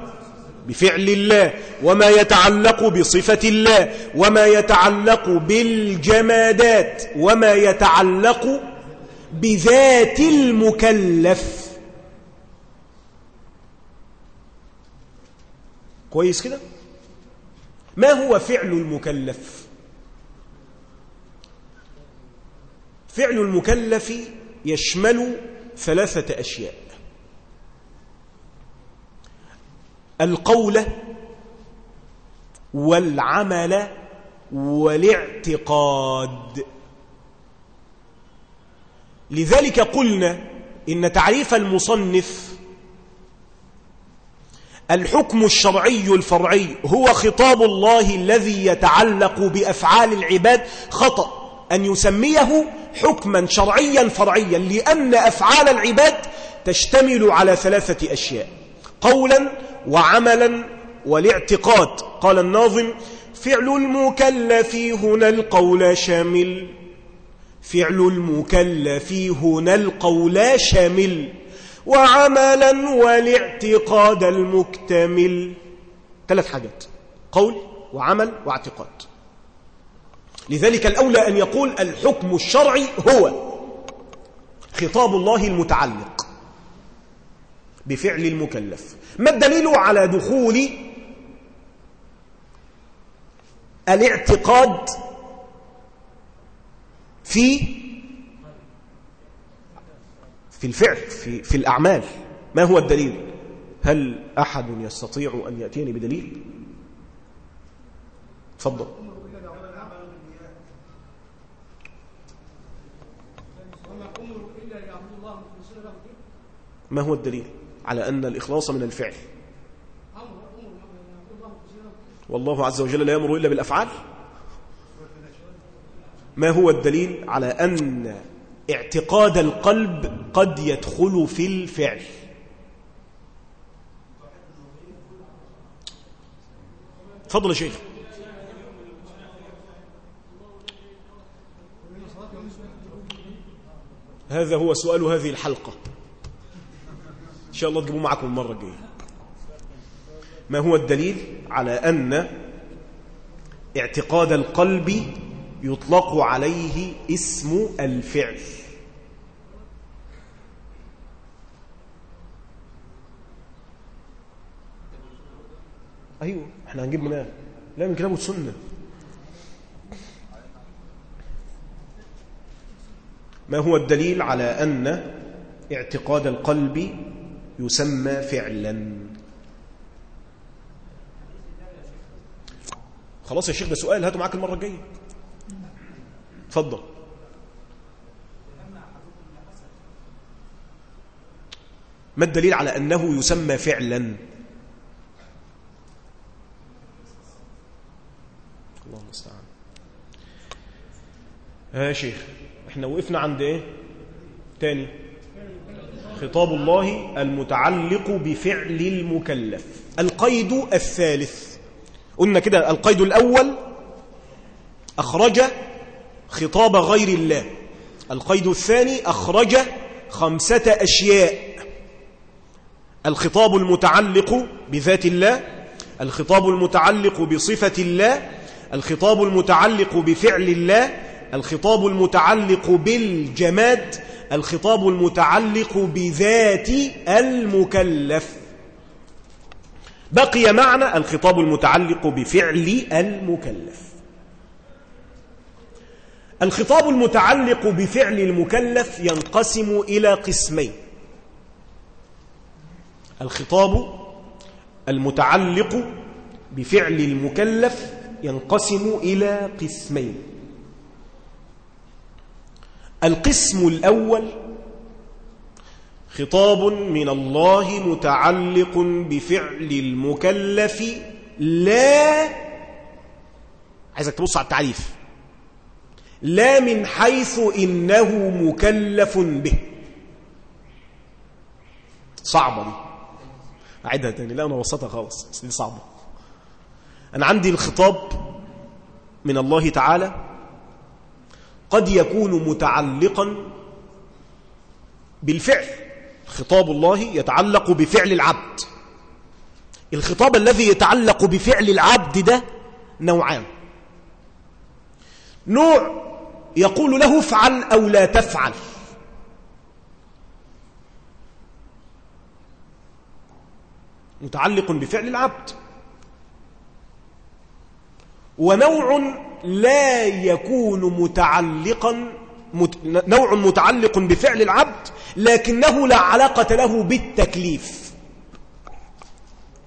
بفعل الله وما يتعلق بصفة الله وما يتعلق بالجمادات وما يتعلق بذات المكلف. كويس كده؟ ما هو فعل المكلف؟ فعل المكلف يشمل ثلاثة أشياء. القول والعمل والاعتقاد. لذلك قلنا إن تعريف المصنف الحكم الشرعي الفرعي هو خطاب الله الذي يتعلق بأفعال العباد خطأ أن يسميه حكما شرعيا فرعيا لأن أفعال العباد تشتمل على ثلاثة أشياء قولا وعملا والاعتقاد. قال الناظم فعل المكلف هنا القول شامل. فعل المكلف هنا القول شامل. وعملا والاعتقاد المكتمل. ثلاث حاجات. قول وعمل واعتقاد. لذلك الأولى أن يقول الحكم الشرعي هو خطاب الله المتعلق بفعل المكلف. ما الدليل على دخول الاعتقاد في في الفعل في, في الأعمال. ما هو الدليل؟ هل أحد يستطيع أن يأتيني بدليل؟ تفضل. ما هو الدليل؟ على أن الإخلاص من الفعل. والله عز وجل لا يأمر إلا بالأفعال؟ ما هو الدليل على أن اعتقاد القلب قد يدخل في الفعل؟ تفضل يا شيخ. هذا هو سؤال هذه الحلقة. إن شاء الله تجيبوه معكم المرة الجاية. ما هو الدليل على أن اعتقاد القلب يطلق عليه اسم الفعل. أيوه إحنا هنجيب منها لا من كلام السنة. ما هو الدليل على أن اعتقاد القلب يسمى فعلا؟ خلاص يا شيخ ده سؤال هاته معاك المرة الجاية. اتفضل. ما الدليل على أنه يسمى فعلا؟ الله المستعان يا شيخ إحنا وقفنا عند إيه؟ تاني. خطاب الله المتعلق بفعل المكلف. القيد الثالث. قلنا كده القيد الأول أخرج خطاب غير الله. القيد الثاني أخرج خمسة أشياء. الخطاب المتعلق بذات الله الخطاب المتعلق بصفة الله الخطاب المتعلق بفعل الله الخطاب المتعلق بالجماد الخطاب المتعلق بذات المكلف. بقي معنى الخطاب المتعلق بفعل المكلف. الخطاب المتعلق بفعل المكلف ينقسم إلى قسمين. الخطاب المتعلق بفعل المكلف ينقسم إلى قسمين. القسم الأول خطاب من الله متعلق بفعل المكلف لا عايزك تبص على التعريف. لا من حيث إنه مكلف به. صعبة دي. أعيدها تاني. لا أنا وسطها خالص. بس دي صعبة. أنا عندي الخطاب من الله تعالى. قد يكون متعلقا بالفعل. خطاب الله يتعلق بفعل العبد. الخطاب الذي يتعلق بفعل العبد ده نوعان. نوع يقول له افعل أو لا تفعل. متعلق بفعل العبد. ونوع لا يكون متعلقا نوع متعلق بفعل العبد لكنه لا علاقة له بالتكليف.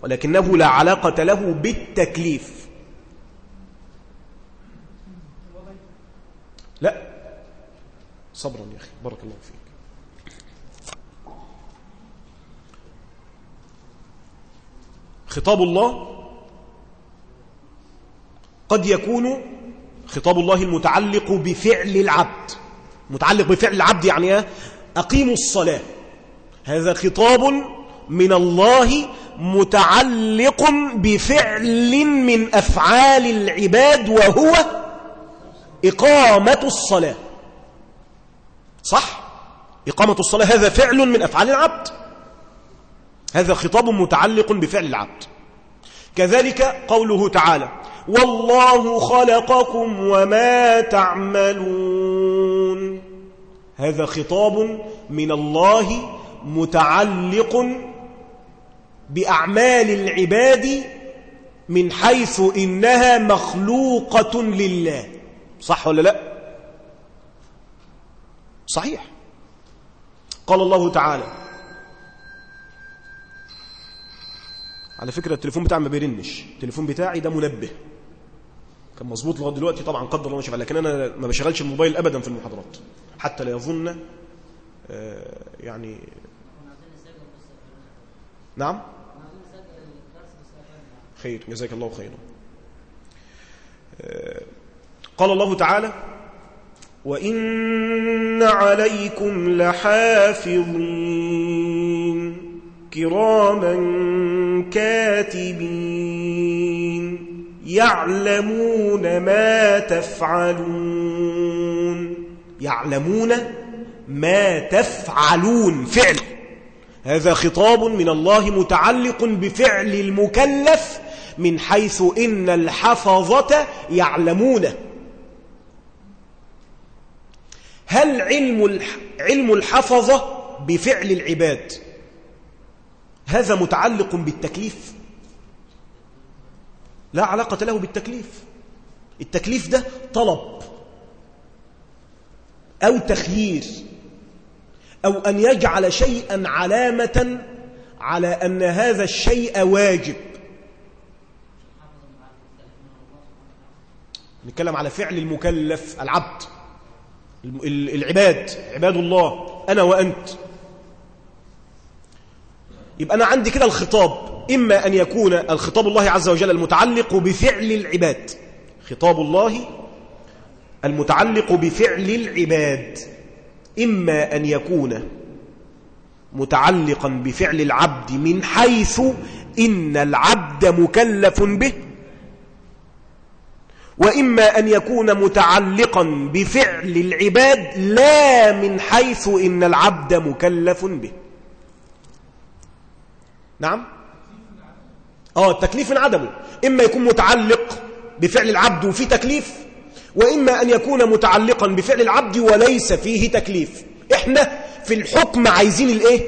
ولكنه لا علاقة له بالتكليف لا صبرا يا أخي. بارك الله فيك. خطاب الله قد يكون خطاب الله المتعلق بفعل العبد. متعلق بفعل العبد يعني إيه؟ أقيموا الصلاة. هذا خطاب من الله متعلق بفعل من أفعال العباد وهو إقامة الصلاة. صح؟ إقامة الصلاة هذا فعل من أفعال العبد. هذا خطاب متعلق بفعل العبد. كذلك قوله تعالى والله خلقكم وما تعملون. هذا خطاب من الله متعلق بأعمال العباد من حيث إنها مخلوقة لله. صح ولا لا؟ صحيح. قال الله تعالى. على فكرة التليفون بتاعي ما بيرنش. التليفون بتاعي ده منبه. كان مظبوط لغاية دلوقتي طبعا قدر الله ما لكن أنا ما بشغلش الموبايل ابدا في المحاضرات. حتى لا يظن آه، يعني. نعم؟ خير. جزاك الله خيرا. آه، قال الله تعالى وإن عليكم لحافظين كراما كاتبين يعلمون ما تفعلون يعلمون ما تفعلون فعل هذا خطاب من الله متعلق بفعل المكلف من حيث إن الحفظة يعلمون هل علم علم الحفظة بفعل العباد؟ هذا متعلق بالتكليف. لا علاقة له بالتكليف. التكليف ده طلب أو تخيير أو أن يجعل شيئا علامة على أن هذا الشيء واجب. نتكلم على فعل المكلف العبد. العباد. عباد الله. أنا وأنت. يبقى أنا عندي كده الخطاب. إما أن يكون الخطاب الله عز وجل المتعلق بفعل العباد. خطاب الله المتعلق بفعل العباد. إما أن يكون متعلقا بفعل العبد من حيث إن العبد مكلف به. وإما أن يكون متعلقا بفعل العباد لا من حيث إن العبد مكلف به. نعم؟ آه التكليف عدمه. إما يكون متعلق بفعل العبد وفي تكليف وإما أن يكون متعلقا بفعل العبد وليس فيه تكليف. إحنا في الحكم عايزين الإيه؟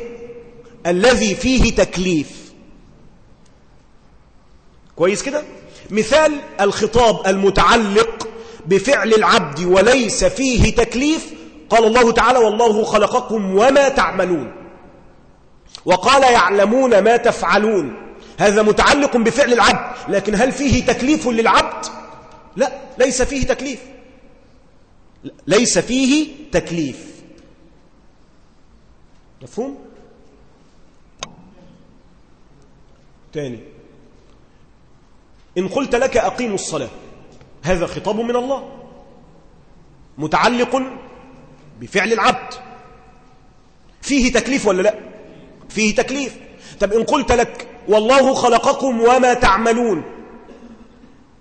الذي فيه تكليف. كويس كده؟ مثال الخطاب المتعلق بفعل العبد وليس فيه تكليف قال الله تعالى والله خلقكم وما تعملون وقال يعلمون ما تفعلون هذا متعلق بفعل العبد لكن هل فيه تكليف للعبد؟ لا ليس فيه تكليف. ليس فيه تكليف. مفهوم؟ تاني. إن قلت لك أقيم الصلاة. هذا خطاب من الله. متعلق بفعل العبد. فيه تكليف ولا لا؟ فيه تكليف. طب إن قلت لك والله خلقكم وما تعملون.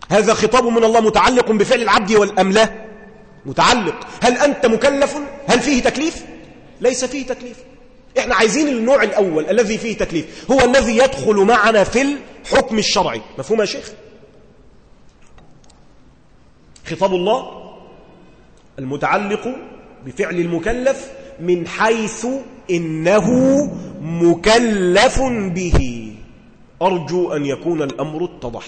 هذا خطاب من الله متعلق بفعل العبد والأم لا؟ متعلق. هل أنت مكلف؟ هل فيه تكليف؟ ليس فيه تكليف. إحنا عايزين النوع الأول الذي فيه تكليف. هو الذي يدخل معنا في الحكم الشرعي. مفهوم يا شيخ؟ خطاب الله المتعلق بفعل المكلف من حيث إنه مكلف به. أرجو أن يكون الأمر اتضح.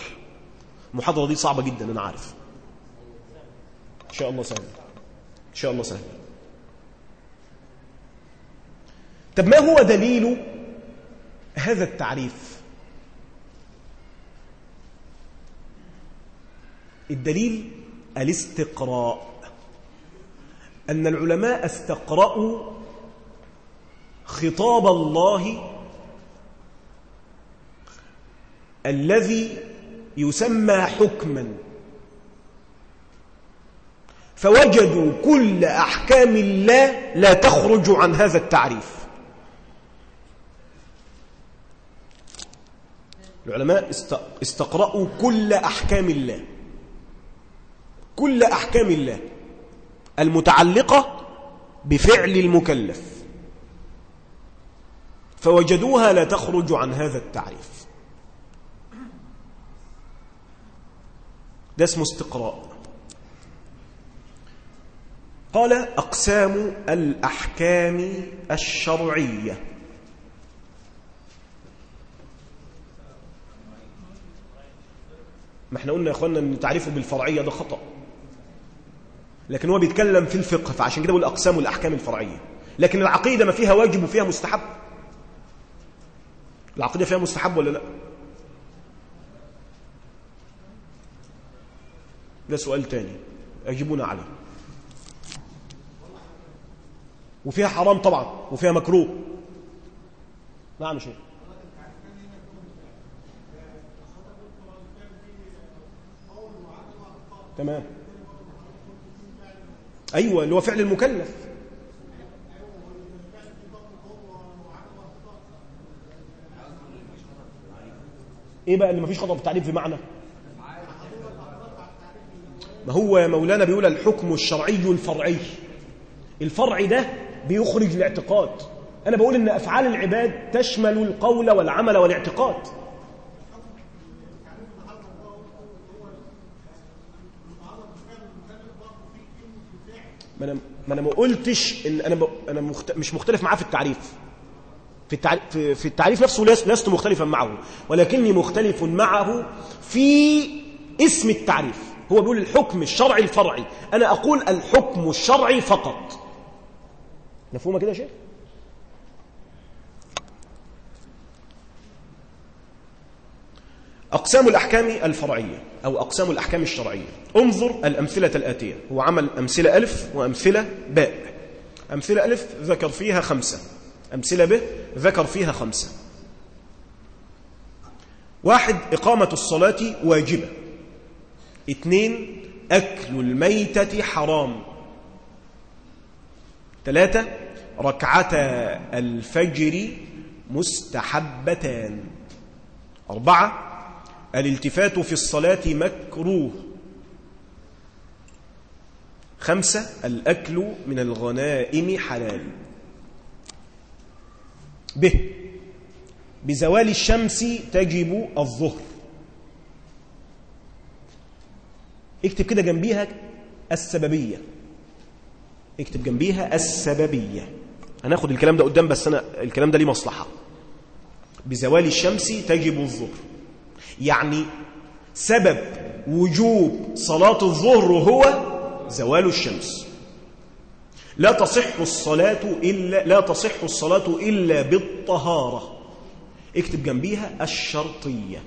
المحاضرة دي صعبة جدا أنا عارف. إن شاء الله سهل إن شاء الله سهل طب ما هو دليل هذا التعريف؟ الدليل الاستقراء. أن العلماء استقرأوا خطاب الله الذي يسمى حكما. فوجدوا كل أحكام الله لا تخرج عن هذا التعريف. العلماء استقرأوا كل أحكام الله. كل أحكام الله المتعلقة بفعل المكلف فوجدوها لا تخرج عن هذا التعريف. ده اسمه استقراء. قال أقسام الأحكام الشرعية. ما إحنا قلنا يا اخوانا إن تعريفه بالفرعية ده خطأ. لكن هو بيتكلم في الفقه فعشان كده بيقول الاقسام والاحكام الفرعية. لكن العقيدة ما فيها واجب وفيها مستحب. العقيدة فيها مستحب ولا لا؟ ده سؤال تاني. أجيبونا عليه. وفيها حرام طبعا وفيها مكروه. نعم شيخ. تمام. أيوة اللي هو فعل المكلف. إيه بقى اللي مفيش خطأ في التعريف في معنى؟ ما هو يا مولانا بيقول الحكم الشرعي الفرعي. الفرع ده بيخرج الاعتقاد. أنا بقول إن أفعال العباد تشمل القول والعمل والاعتقاد. ما أنا ما أنا ما قلتش إن أنا. أنا مخت... مش مختلف معاه في التعريف. في التعريف في التعريف نفسه لست مختلفا معه ولكني مختلف معه في اسم التعريف. هو بيقول الحكم الشرعي الفرعي. أنا أقول الحكم الشرعي فقط. مفهومة كده يا شيخ؟ أقسام الأحكام الفرعية أو أقسام الأحكام الشرعية. انظر الأمثلة الآتية. هو عمل أمثلة ألف وأمثلة باء. أمثلة ألف ذكر فيها خمسة. أمثلة ب ذكر فيها خمسة. واحد إقامة الصلاة واجبة. اثنين أكل الميتة حرام. ثلاثة ركعتا الفجر مستحبتان. أربعة الالتفات في الصلاة مكروه. خمسة الأكل من الغنائم حلال. به بزوال الشمس تجب الظهر. اكتب كده جنبيها السببية. اكتب جنبيها السببية. هناخد الكلام ده قدام بس أنا الكلام ده ليه مصلحة. بزوال الشمس تجب الظهر. يعني سبب وجوب صلاة الظهر هو زوال الشمس. لا تصح الصلاة إلا لا تصح الصلاة إلا بالطهارة. اكتب جنبيها الشرطية.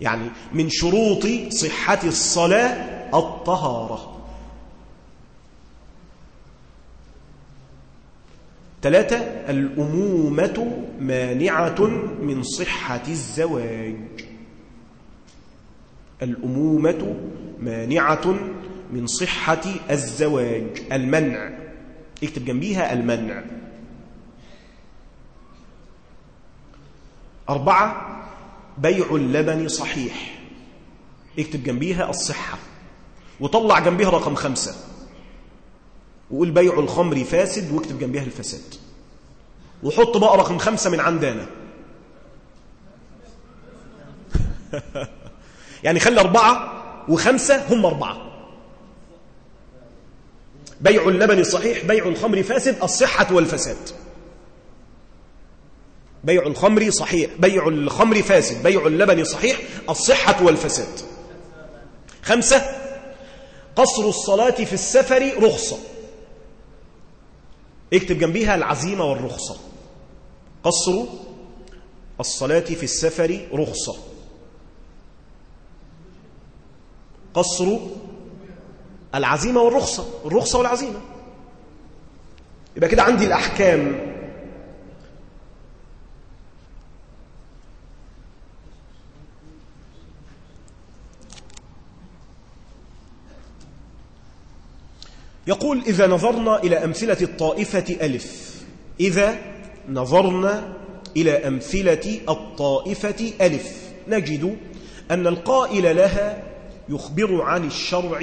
يعني من شروط صحة الصلاة الطهارة. ثلاثة الأمومة مانعة من صحة الزواج. الأمومة مانعة من صحة الزواج المنع. اكتب جنبيها المنع. أربعة بيع اللبن صحيح. اكتب جنبيها الصحة. وطلع جنبيها رقم خمسة. وقول بيع الخمر فاسد واكتب جنبها الفساد. وحط بقى رقم خمسة من عندنا يعني خلي أربعة وخمسة هم أربعة. بيع اللبن صحيح بيع الخمر فاسد الصحة والفساد. بيع الخمر صحيح بيع الخمر فاسد بيع اللبن صحيح الصحة والفساد. خمسة قصر الصلاة في السفر رخصة. اكتب جنبيها العزيمة والرخصة. قصر الصلاة في السفر رخصة. قصر العزيمة والرخصة. الرخصة والعزيمة. يبقى كده عندي الأحكام. يقول إذا نظرنا إلى أمثلة الطائفة ألف. إذا نظرنا إلى أمثلة الطائفة ألف. نجد أن القائل لها يخبر عن الشرع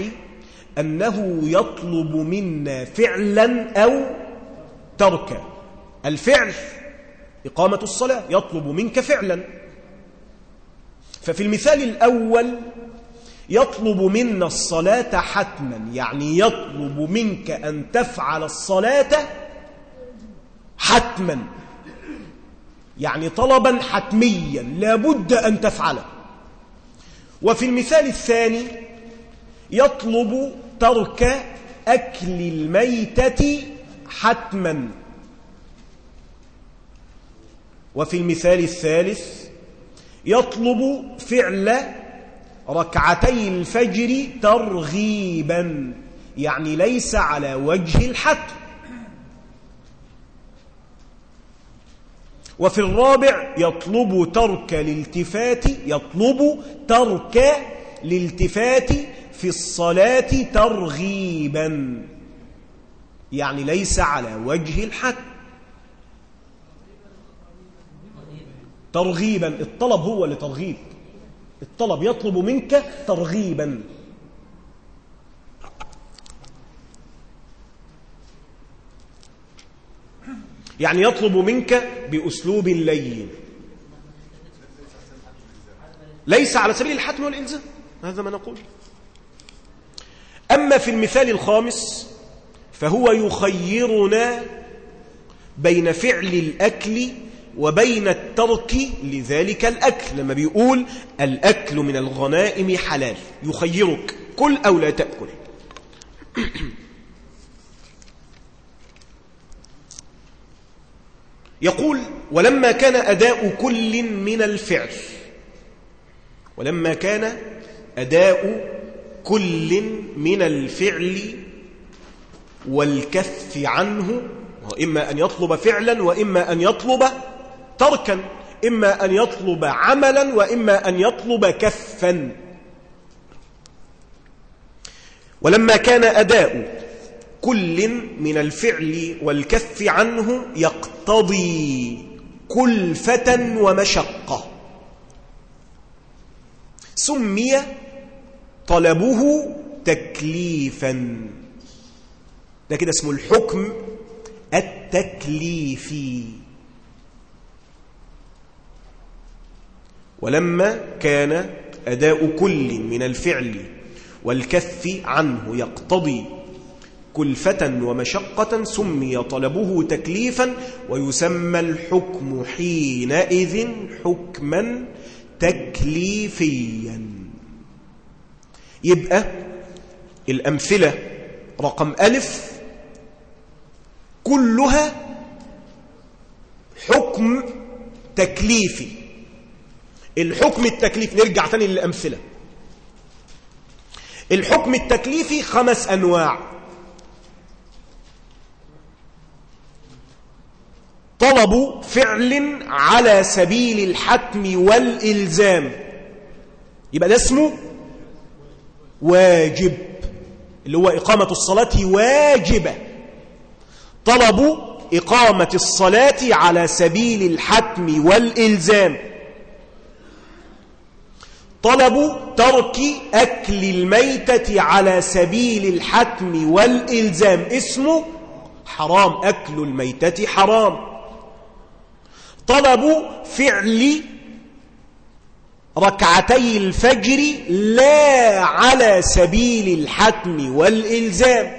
أنه يطلب منا فعلا أو تركا. الفعل إقامة الصلاة يطلب منك فعلا. ففي المثال الأول يطلب منا الصلاة حتما يعني يطلب منك أن تفعل الصلاة حتما. يعني طلبا حتميا لابد أن تفعله. وفي المثال الثاني يطلب ترك أكل الميتة حتما. وفي المثال الثالث يطلب فعل ركعتي الفجر ترغيبا. يعني ليس على وجه الحتم وفي الرابع يطلب ترك الالتفات يطلب ترك الالتفات في الصلاة ترغيبا. يعني ليس على وجه الحتم ترغيبا الطلب هو لترغيب. الطلب يطلب منك ترغيبا. يعني يطلب منك بأسلوب لين. ليس على سبيل الحتم والإلزام. هذا ما نقول. أما في المثال الخامس فهو يخيرنا بين فعل الأكل وبين الترك لذلك الأكل. لما بيقول الأكل من الغنائم حلال يخيرك. كل أو لا تأكل. يقول ولما كان أداء كل من الفعل ولما كان أداء كل من الفعل والكف عنه إما أن يطلب فعلا وإما أن يطلب تركا إما أن يطلب عملا وإما أن يطلب كفا. ولما كان أداء كل من الفعل والكف عنه يقتضي كلفة ومشقة. سمي طلبه تكليفا. ده كده اسمه الحكم التكليفي. ولما كان أداء كل من الفعل والكف عنه يقتضي كلفة ومشقة سمي طلبه تكليفا ويسمى الحكم حينئذ حكما تكليفيا. يبقى الأمثلة رقم ألف كلها حكم تكليفي. الحكم التكليفي نرجع ثاني للأمثلة. الحكم التكليفي خمس أنواع. طلب فعل على سبيل الحتم والإلزام. يبقى ده اسمه واجب اللي هو إقامة الصلاة واجبة. طلب إقامة الصلاة على سبيل الحتم والإلزام. طلب ترك أكل الميتة على سبيل الحتم والإلزام. اسمه حرام أكل الميتة حرام. طلب فعل ركعتي الفجر لا على سبيل الحتم والإلزام.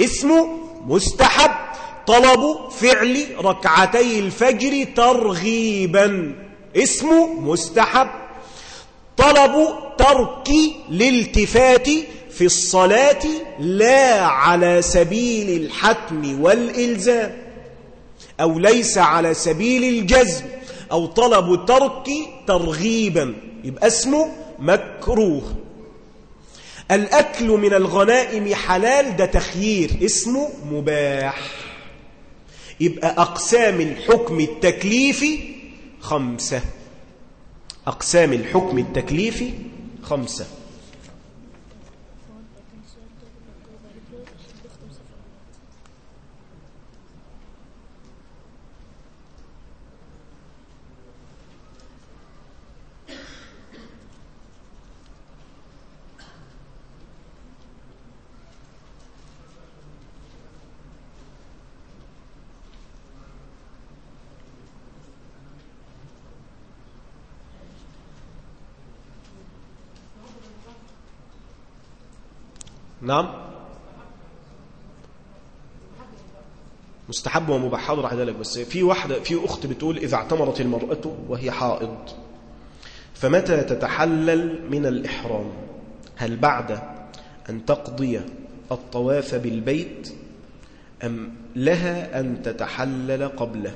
اسمه مستحب. طلب فعل ركعتي الفجر ترغيبا. اسمه مستحب. طلب ترك الالتفات في الصلاة لا على سبيل الحتم والإلزام أو ليس على سبيل الجزم أو طلب ترك ترغيبا يبقى اسمه مكروه. الأكل من الغنائم حلال ده تخيير اسمه مباح. يبقى أقسام الحكم التكليفي خمسة. أقسام الحكم التكليفي خمسة. نعم. مستحب ومباح حاضر ذلك بس في واحدة في أخت بتقول إذا اعتمرت المرأة وهي حائض فمتى تتحلل من الإحرام؟ هل بعد أن تقضي الطواف بالبيت أم لها أن تتحلل قبله؟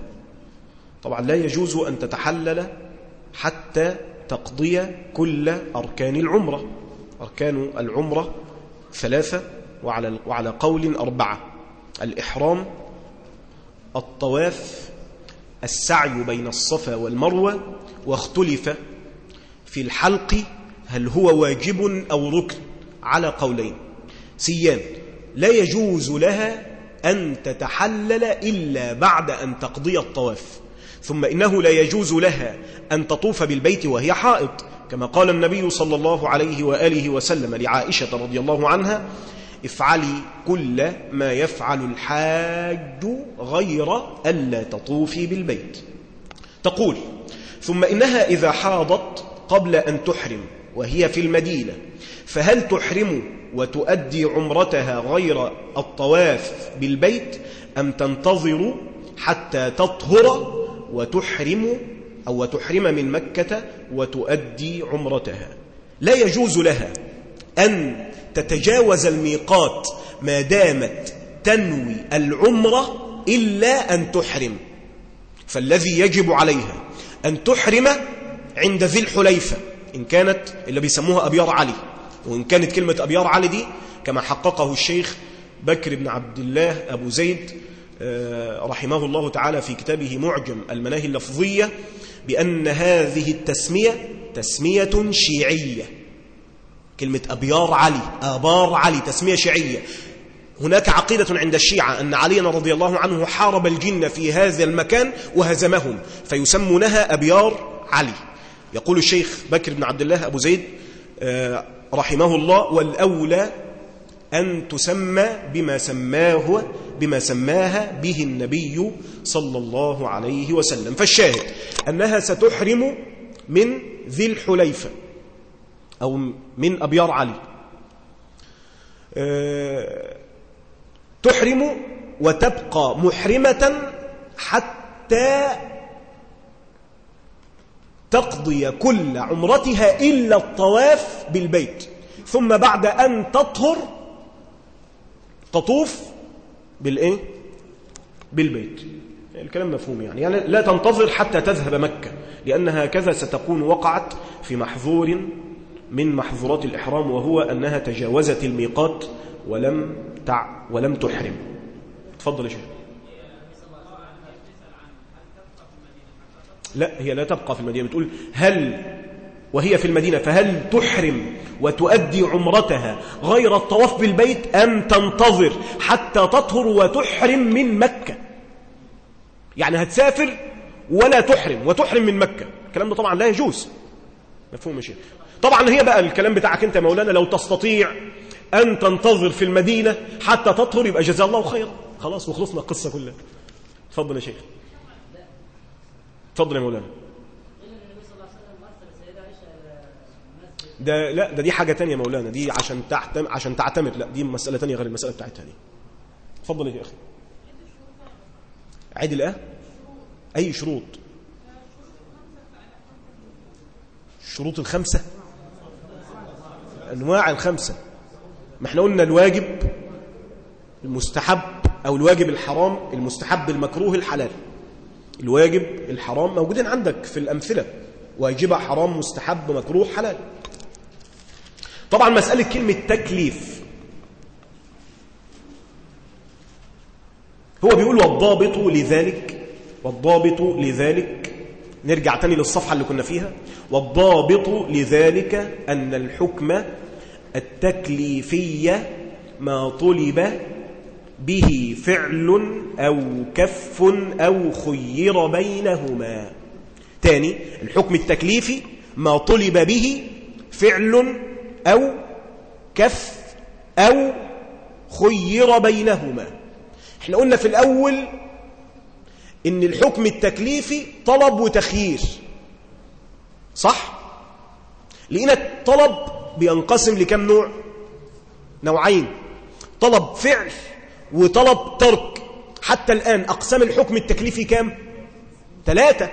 طبعا لا يجوز أن تتحلل حتى تقضي كل أركان العمرة أركان العمرة ثلاثة وعلى, وعلى قول أربعة الإحرام الطواف السعي بين الصفا والمروة واختلف في الحلق هل هو واجب أو ركن على قولين. سيان لا يجوز لها أن تتحلل إلا بعد أن تقضي الطواف ثم إنه لا يجوز لها أن تطوف بالبيت وهي حائط كما قال النبي صلى الله عليه وآله وسلم لعائشة رضي الله عنها افعلي كل ما يفعل الحاج غير ألا تطوفي بالبيت. تقول ثم إنها إذا حاضت قبل أن تحرم وهي في المدينة فهل تحرم وتؤدي عمرتها غير الطواف بالبيت أم تنتظر حتى تطهر وتحرم أو تحرم من مكة وتؤدي عمرتها. لا يجوز لها أن تتجاوز الميقات ما دامت تنوي العمرة إلا أن تحرم. فالذي يجب عليها أن تحرم عند ذي الحليفة إن كانت اللي بيسموها أبيار علي. وإن كانت كلمة أبيار علي دي كما حققه الشيخ بكر بن عبد الله أبو زيد آه، رحمه الله تعالى في كتابه معجم المناهي اللفظية بأن هذه التسمية تسمية شيعية. كلمة أبيار علي آبار علي تسمية شيعية. هناك عقيدة عند الشيعة أن علي رضي الله عنه حارب الجن في هذا المكان وهزمهم فيسمونها أبيار علي. يقول الشيخ بكر بن عبد الله أبو زيد آه، رحمه الله والأولى أن تسمى بما سماه بما سماها به النبي صلى الله عليه وسلم. فالشاهد أنها ستحرم من ذي الحليفة أو من أبيار علي. أه تحرم وتبقى محرمة حتى تقضي كل عمرتها إلا الطواف بالبيت. ثم بعد أن تطهر تطوف بالإيه؟ بالبيت الكلام مفهوم يعني. يعني لا تنتظر حتى تذهب مكة لأن هكذا ستكون وقعت في محظور من محظورات الإحرام وهو أنها تجاوزت الميقات ولم تع ولم تحرم تفضل يا شيخ لا هي لا تبقى في المدينة بتقول هل وهي في المدينة فهل تحرم وتؤدي عمرتها غير الطواف بالبيت أم تنتظر حتى تطهر وتحرم من مكة؟ يعني هتسافر ولا تحرم وتحرم من مكة. الكلام ده طبعا لا يجوز. مفهوم يا شيخ؟ طبعا هي بقى الكلام بتاعك أنت مولانا لو تستطيع أن تنتظر في المدينة حتى تطهر يبقى جزاه الله خيرا. خلاص وخلصنا القصة كلها. تفضل يا شيخ. تفضل يا مولانا. ده لا ده دي حاجة تانية مولانا دي عشان تعتم عشان تعتمد لا دي مسألة تانية غير المسألة بتاعتها دي. اتفضل يا أخي. عيد الآن؟ أي شروط؟ الشروط الخمسة؟ أنواع الخمسة. ما إحنا قلنا الواجب المستحب أو الواجب الحرام المستحب المكروه الحلال. الواجب الحرام موجودين عندك في الأمثلة. واجبة حرام مستحب مكروه حلال. طبعا مسألة كلمة تكليف. هو بيقول والضابط لذلك والضابط لذلك. نرجع تاني للصفحة اللي كنا فيها. والضابط لذلك أن الحكم التكليفية ما طلب به فعل أو كف أو خير بينهما. تاني الحكم التكليفي ما طلب به فعل أو كف أو خير بينهما إحنا قلنا في الأول إن الحكم التكليفي طلب وتخيير صح؟ لقينا الطلب بينقسم لكم نوع؟ نوعين طلب فعل وطلب ترك حتى الآن أقسام الحكم التكليفي كام؟ ثلاثة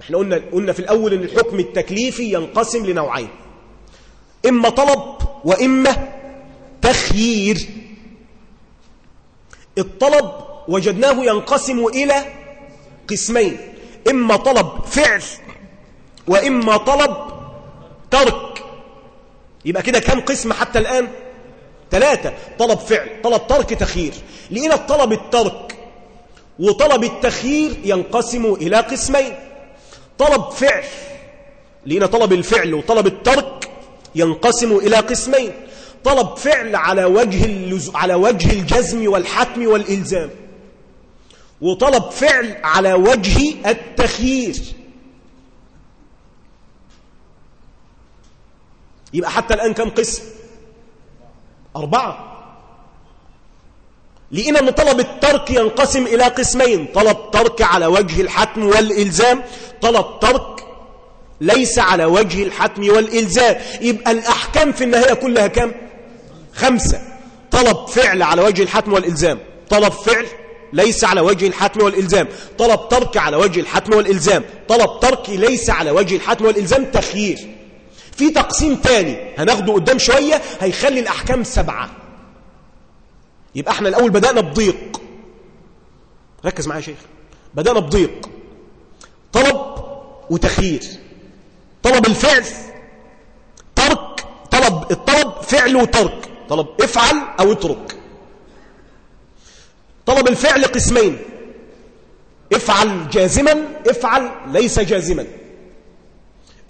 إحنا قلنا, قلنا في الأول أن الحكم التكليفي ينقسم لنوعين إما طلب وإما تخيير. الطلب وجدناه ينقسم إلى قسمين إما طلب فعل وإما طلب ترك. يبقى كده كم قسم حتى الآن؟ ثلاثة. طلب فعل طلب ترك تخيير. لقينا الطلب الترك وطلب التخيير ينقسم إلى قسمين. طلب فعل لقينا طلب الفعل وطلب الترك ينقسم إلى قسمين. طلب فعل على وجه. على وجه الجزم والحتم والإلزام. وطلب فعل على وجه التخيير. يبقى حتى الآن كم قسم؟ أربعة. لقينا أن طلب الترك ينقسم إلى قسمين. طلب ترك على وجه الحتم والإلزام. طلب ترك ليس على وجه الحتم والإلزام. يبقى الأحكام في النهاية كلها كم؟ خمسة. طلب فعل على وجه الحتم والإلزام. طلب فعل ليس على وجه الحتم والإلزام. طلب ترك على وجه الحتم والإلزام. طلب ترك ليس على وجه الحتم والإلزام تخيير. في تقسيم تاني هناخده قدام شوية هيخلي الأحكام سبعة. يبقى إحنا الأول بدأنا بضيق. ركز معايا يا شيخ. بدأنا بضيق. طلب وتخيير. طلب الفعل ترك طلب الطلب فعل وترك طلب افعل أو اترك. طلب الفعل قسمين افعل جازما افعل ليس جازما.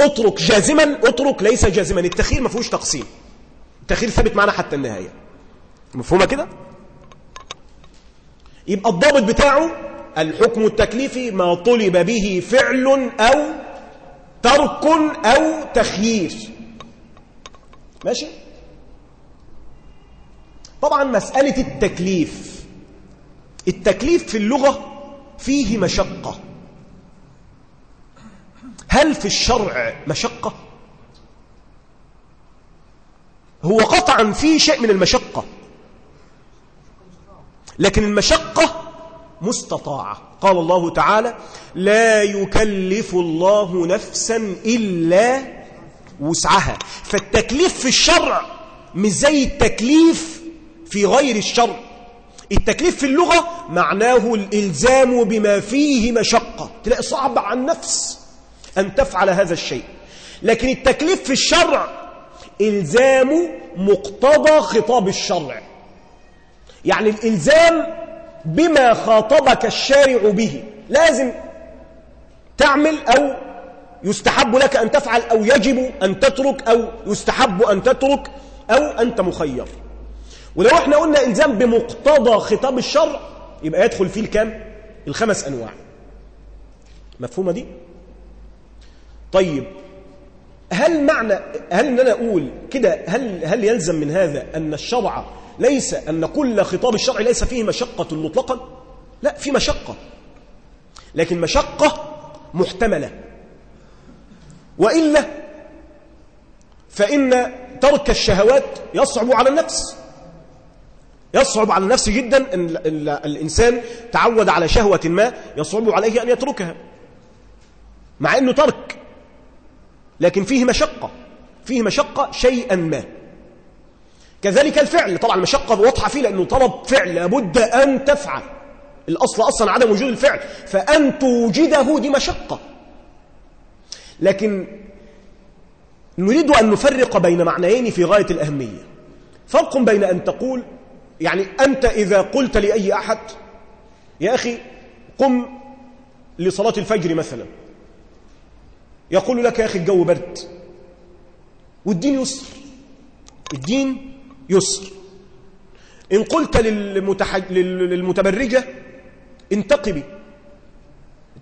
اترك جازما اترك ليس جازما. التخيير ما فيهوش تقسيم. التخيير ثابت معنا حتى النهاية. مفهومة كده؟ يبقى الضابط بتاعه الحكم التكليفي ما طلب به فعل أو ترك أو تخيير. ماشي؟ طبعا مسألة التكليف. التكليف في اللغة فيه مشقة. هل في الشرع مشقة؟ هو قطعا في شيء من المشقة. لكن المشقة مستطاعة. قال الله تعالى لا يكلف الله نفسا إلا وسعها. فالتكليف في الشرع مش زي التكليف في غير الشرع. التكليف في اللغة معناه الإلزام بما فيه مشقة. تلاقي صعب على النفس أن تفعل هذا الشيء. لكن التكليف في الشرع إلزام مقتضى خطاب الشرع. يعني الإلزام بما خاطبك الشارع به. لازم تعمل أو يستحب لك أن تفعل أو يجب أن تترك أو يستحب أن تترك أو أنت مخير. ولو إحنا قلنا إلزام بمقتضى خطاب الشرع يبقى يدخل فيه الكام الخمس أنواع. مفهومة دي؟ طيب هل معنى هل إن أنا أقول كده هل هل يلزم من هذا أن الشرع ليس أن كل خطاب الشرع ليس فيه مشقة مطلقا. لا في مشقة. لكن مشقة محتملة. وإلا فإن ترك الشهوات يصعب على النفس. يصعب على النفس جدا أن الإنسان تعود على شهوة ما يصعب عليه أن يتركها. مع أنه ترك. لكن فيه مشقة. فيه مشقة شيئا ما. كذلك الفعل. طبعا المشقة واضحة فيه لأنه طلب فعل. لابد أن تفعل. الأصل أصلا عدم وجود الفعل. فأن توجده دي مشقة. لكن نريد أن نفرق بين معنيين في غاية الأهمية. فرق بين أن تقول يعني أنت إذا قلت لأي أحد يا أخي قم لصلاة الفجر مثلا. يقول لك يا أخي الجو برد. والدين يسر. الدين يسر. إن قلت للمتحج... للمتبرجة انتقبي.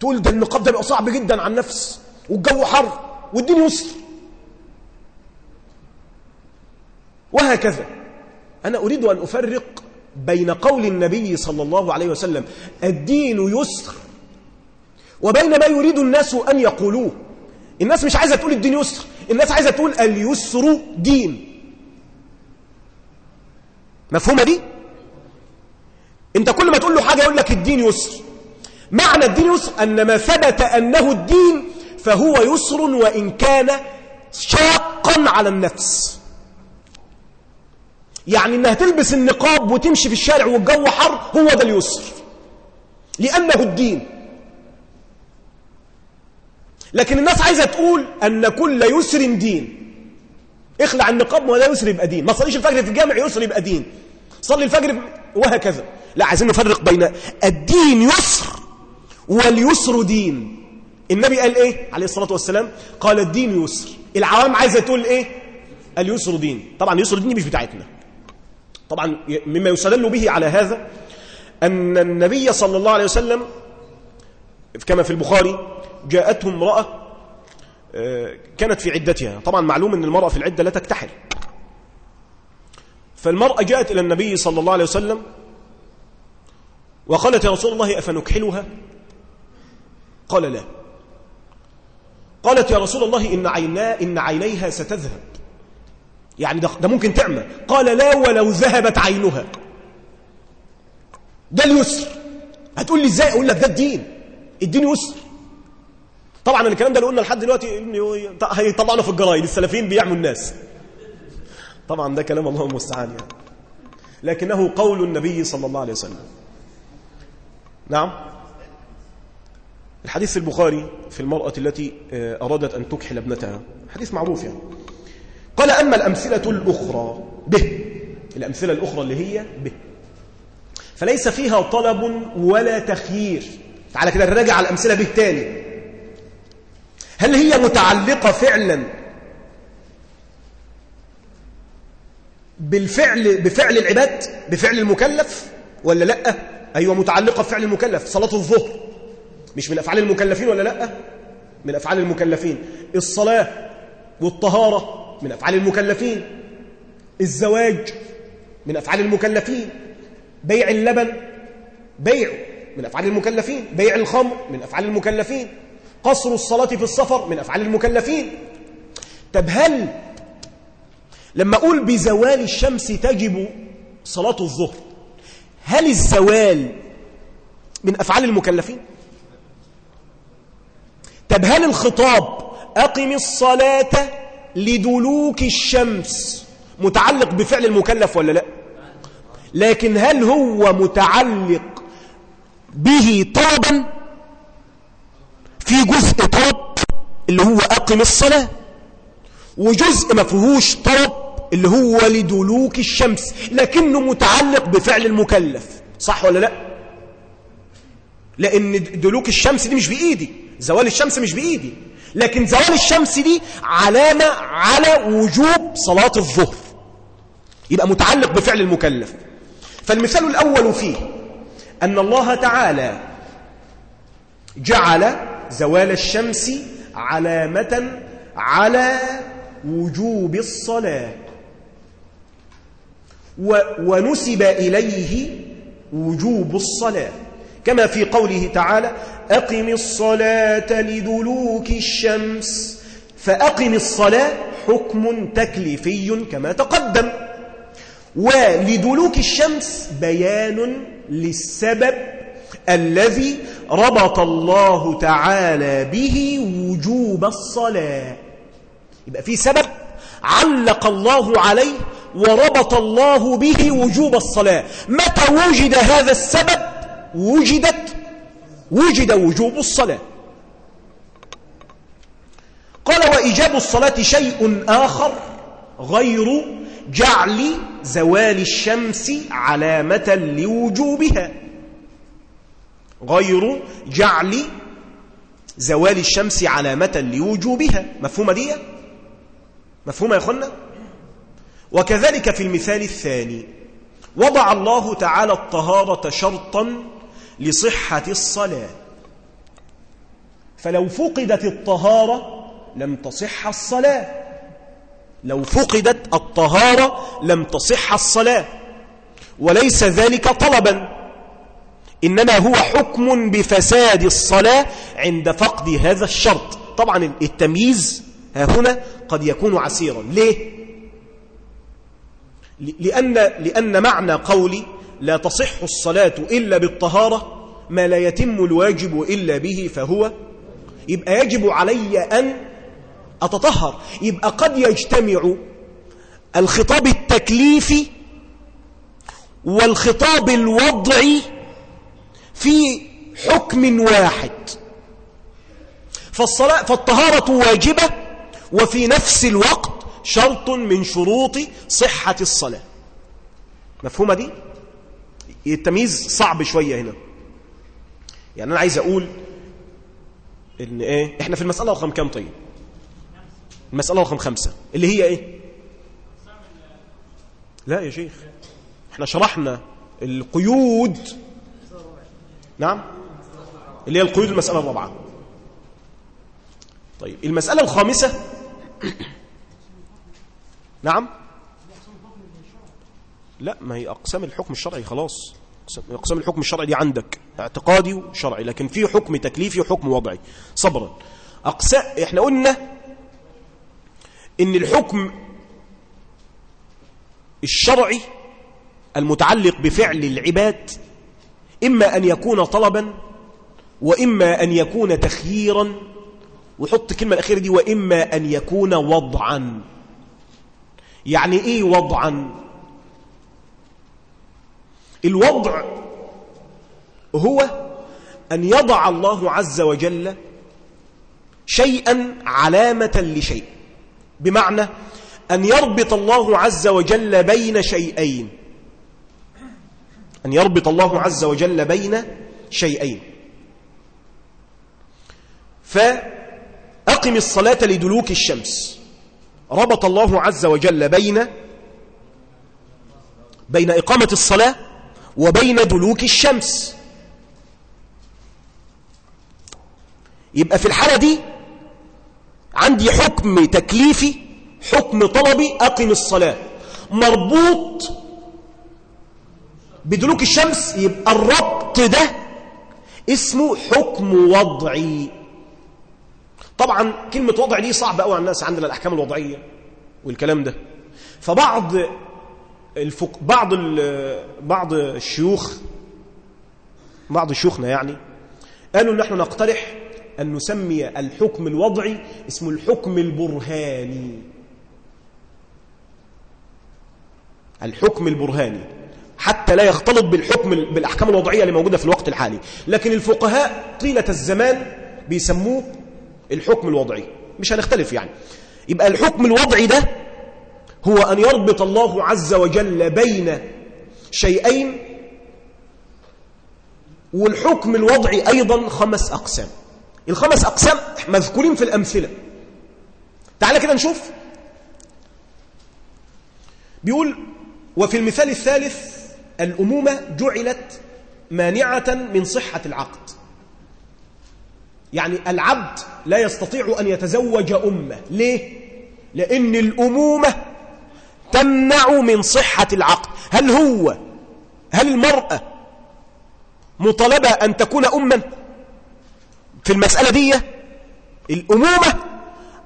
تقول ده النقاب ده بقى صعب جدا على النفس والجو حر والدين يسر. وهكذا. أنا أريد أن أفرق بين قول النبي صلى الله عليه وسلم الدين يسر وبين ما يريد الناس أن يقولوه. الناس مش عايزة تقول الدين يسر الناس عايزة تقول اليسر دين. مفهومة دي؟ انت كل ما تقول له حاجة يقول لك الدين يسر. معنى الدين يسر أن ما ثبت أنه الدين فهو يسر وإن كان شاقا على النفس. يعني انها تلبس النقاب وتمشي في الشارع والجو حر هو ده اليسر. لأنه الدين. لكن الناس عايزة تقول أن كل يسر دين. اخلع النقاب ولا يسر يبقى دين ما تصليش الفجر في الجامع يسر يبقى دين صلي الفجر وهكذا. لا عايزين نفرق بين الدين يسر واليسر دين. النبي قال إيه؟ عليه الصلاة والسلام قال الدين يسر. العوام عايزة تقول إيه؟ اليسر دين. طبعا يسر دين مش بتاعتنا. طبعا مما يستدل به على هذا أن النبي صلى الله عليه وسلم كما في البخاري جاءته امرأة كانت في عدتها. طبعا معلوم أن المرأة في العدة لا تكتحل. فالمرأة جاءت إلى النبي صلى الله عليه وسلم وقالت يا رسول الله أفنكحلها؟ قال لا. قالت يا رسول الله إن, عينا إن عينيها ستذهب. يعني ده, ده ممكن تعمى. قال لا ولو ذهبت عينها. ده اليسر. هتقول لي إزاي؟ أقول لك ده الدين. الدين يسر. طبعا الكلام ده اللي قلنا لحد دلوقتي هيطلعنا في الجرايد السلفيين بيعموا الناس. طبعا ده كلام الله المستعان يعني. لكنه قول النبي صلى الله عليه وسلم. نعم. الحديث البخاري في المرأة التي أرادت أن تكحل ابنتها. حديث معروف يعني. قال أما الأمثلة الأخرى به. الأمثلة الأخرى اللي هي به. فليس فيها طلب ولا تخيير. تعالى كده نراجع على الأمثلة به تاني. هل هي متعلقة فعلا بالفعل بفعل العباد؟ بفعل المكلف؟ ولا لأ؟ أيوة متعلقة بفعل المكلف. صلاة الظهر. مش من أفعال المكلفين ولا لأ؟ من أفعال المكلفين. الصلاة والطهارة من أفعال المكلفين. الزواج من أفعال المكلفين. بيع اللبن بيع من أفعال المكلفين. بيع الخمر من أفعال المكلفين. قصر الصلاة في السفر من أفعال المكلفين. طب هل لما أقول بزوال الشمس تجب صلاة الظهر هل الزوال من أفعال المكلفين؟ طب هل الخطاب أقم الصلاة لدلوك الشمس متعلق بفعل المكلف ولا لا؟ لكن هل هو متعلق به طلبا في جزء طلب اللي هو أقم الصلاة وجزء ما فيهوش طلب اللي هو لدلوك الشمس لكنه متعلق بفعل المكلف. صح ولا لا؟ لأن دلوك الشمس دي مش بإيدي زوال الشمس مش بإيدي لكن زوال الشمس دي علامة على وجوب صلاة الظهر. يبقى متعلق بفعل المكلف. فالمثال الأول فيه أن الله تعالى جعل زوال الشمس علامة على وجوب الصلاة. ونسب إليه وجوب الصلاة. كما في قوله تعالى أقم الصلاة لدلوك الشمس. فأقم الصلاة حكم تكليفي كما تقدم. ولدلوك الشمس بيان للسبب الذي ربط الله تعالى به وجوب الصلاة. يبقى في سبب علق الله عليه وربط الله به وجوب الصلاة. متى وجد هذا السبب؟ وجدت وجد وجوب الصلاة. قال وإيجاب الصلاة شيء آخر غير جعل زوال الشمس علامة لوجوبها. غير جعل زوال الشمس علامة لوجوبها. مفهومة دي؟ مفهومة يا أخوانا؟ وكذلك في المثال الثاني وضع الله تعالى الطهارة شرطا لصحة الصلاة. فلو فقدت الطهارة لم تصح الصلاة. لو فقدت الطهارة لم تصح الصلاة. وليس ذلك طلبا. إنما هو حكم بفساد الصلاة عند فقد هذا الشرط. طبعا التمييز ها هنا قد يكون عسيرا. ليه؟ لأن, لأن معنى قولي لا تصح الصلاة إلا بالطهارة ما لا يتم الواجب إلا به فهو يبقى يجب علي أن أتطهر. يبقى قد يجتمع الخطاب التكليفي والخطاب الوضعي في حكم واحد. فالصلاة فالطهارة واجبة وفي نفس الوقت شرط من شروط صحة الصلاة. مفهومة دي؟ التمييز صعب شوية هنا. يعني أنا عايز أقول إن إيه؟ إحنا في المسألة رقم كام طيب؟ المسألة رقم خمسة. اللي هي إيه؟ لا يا شيخ. إحنا شرحنا القيود نعم؟ اللي هي القيود المسألة الرابعة. طيب المسألة الخامسة. نعم؟ لا ما هي أقسام الحكم الشرعي خلاص. أقسام الحكم الشرعي دي عندك اعتقادي وشرعي لكن في حكم تكليفي وحكم وضعي. صبرا أقسام إحنا قلنا إن الحكم الشرعي المتعلق بفعل العباد إما أن يكون طلبا وإما أن يكون تخييرا. وحط كلمة الأخيرة دي وإما أن يكون وضعا. يعني إيه وضعا؟ الوضع هو أن يضع الله عز وجل شيئا علامة لشيء. بمعنى أن يربط الله عز وجل بين شيئين. أن يربط الله عز وجل بين شيئين. فأقم الصلاة لدلوك الشمس. ربط الله عز وجل بين بين إقامة الصلاة وبين دلوك الشمس. يبقى في الحالة دي عندي حكم تكليفي حكم طلبي أقم الصلاة. مربوط بدلوك الشمس يبقى الربط ده اسمه حكم وضعي. طبعا كلمة وضع دي صعبة قوي على الناس عندنا الأحكام الوضعية والكلام ده. فبعض الفق... بعض ال... بعض الشيوخ بعض شيوخنا يعني قالوا نحن نقترح أن نسمي الحكم الوضعي اسمه الحكم البرهاني. الحكم البرهاني. حتى لا يختلط بالحكم بالأحكام الوضعية اللي موجودة في الوقت الحالي. لكن الفقهاء طيلة الزمان بيسموه الحكم الوضعي. مش هنختلف يعني. يبقى الحكم الوضعي ده هو أن يربط الله عز وجل بين شيئين والحكم الوضعي أيضا خمس أقسام. الخمس أقسام مذكورين في الأمثلة. تعال كده نشوف. بيقول وفي المثال الثالث الأمومة جعلت مانعة من صحة العقد. يعني العبد لا يستطيع أن يتزوج أمة. ليه؟ لأن الأمومة تمنع من صحة العقد. هل هو هل المرأة مطالبة أن تكون أما في المسألة دي؟ الأمومة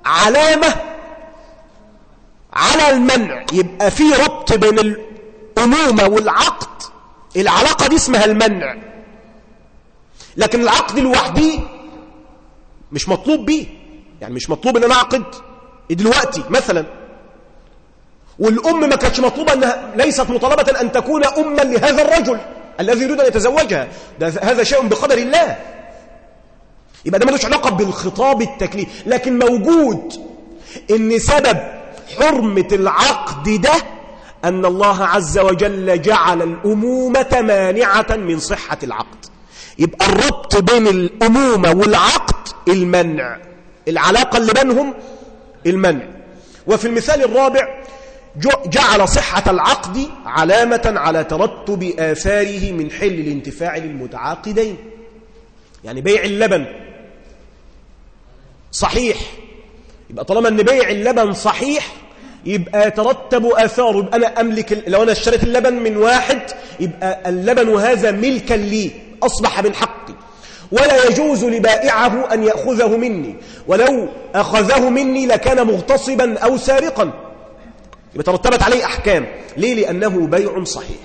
علامة على المنع. يبقى في ربط بين الأمومة والعقد. العلاقة دي اسمها المنع. لكن العقد لوحده مش مطلوب بيه. يعني مش مطلوب إن أنا أعقد. دلوقتي؟ مثلا. والأم ما كانتش مطلوبة إنها ليست مطالبة أن تكون اما لهذا الرجل الذي يريد أن يتزوجها. ده هذا شيء بقدر الله. يبقى ده ملوش علاقة بالخطاب التكليف. لكن موجود إن سبب حرمة العقد ده أن الله عز وجل جعل الامومه مانعه من صحة العقد. يبقى الربط بين الامومه والعقد المنع. العلاقة اللي بينهم المنع. وفي المثال الرابع جعل صحة العقد علامة على ترتب آثاره من حل الانتفاع للمتعاقدين. يعني بيع اللبن صحيح. يبقى طالما إن بيع اللبن صحيح يبقى يترتب آثاره يبقى أنا أملك لو أنا اشتريت اللبن من واحد يبقى اللبن هذا ملكا لي أصبح من حقي. ولا يجوز لبائعه أن يأخذه مني. ولو أخذه مني لكان مغتصبا أو سارقا. يبقى ترتبت عليه أحكام. ليه؟ لأنه بيع صحيح.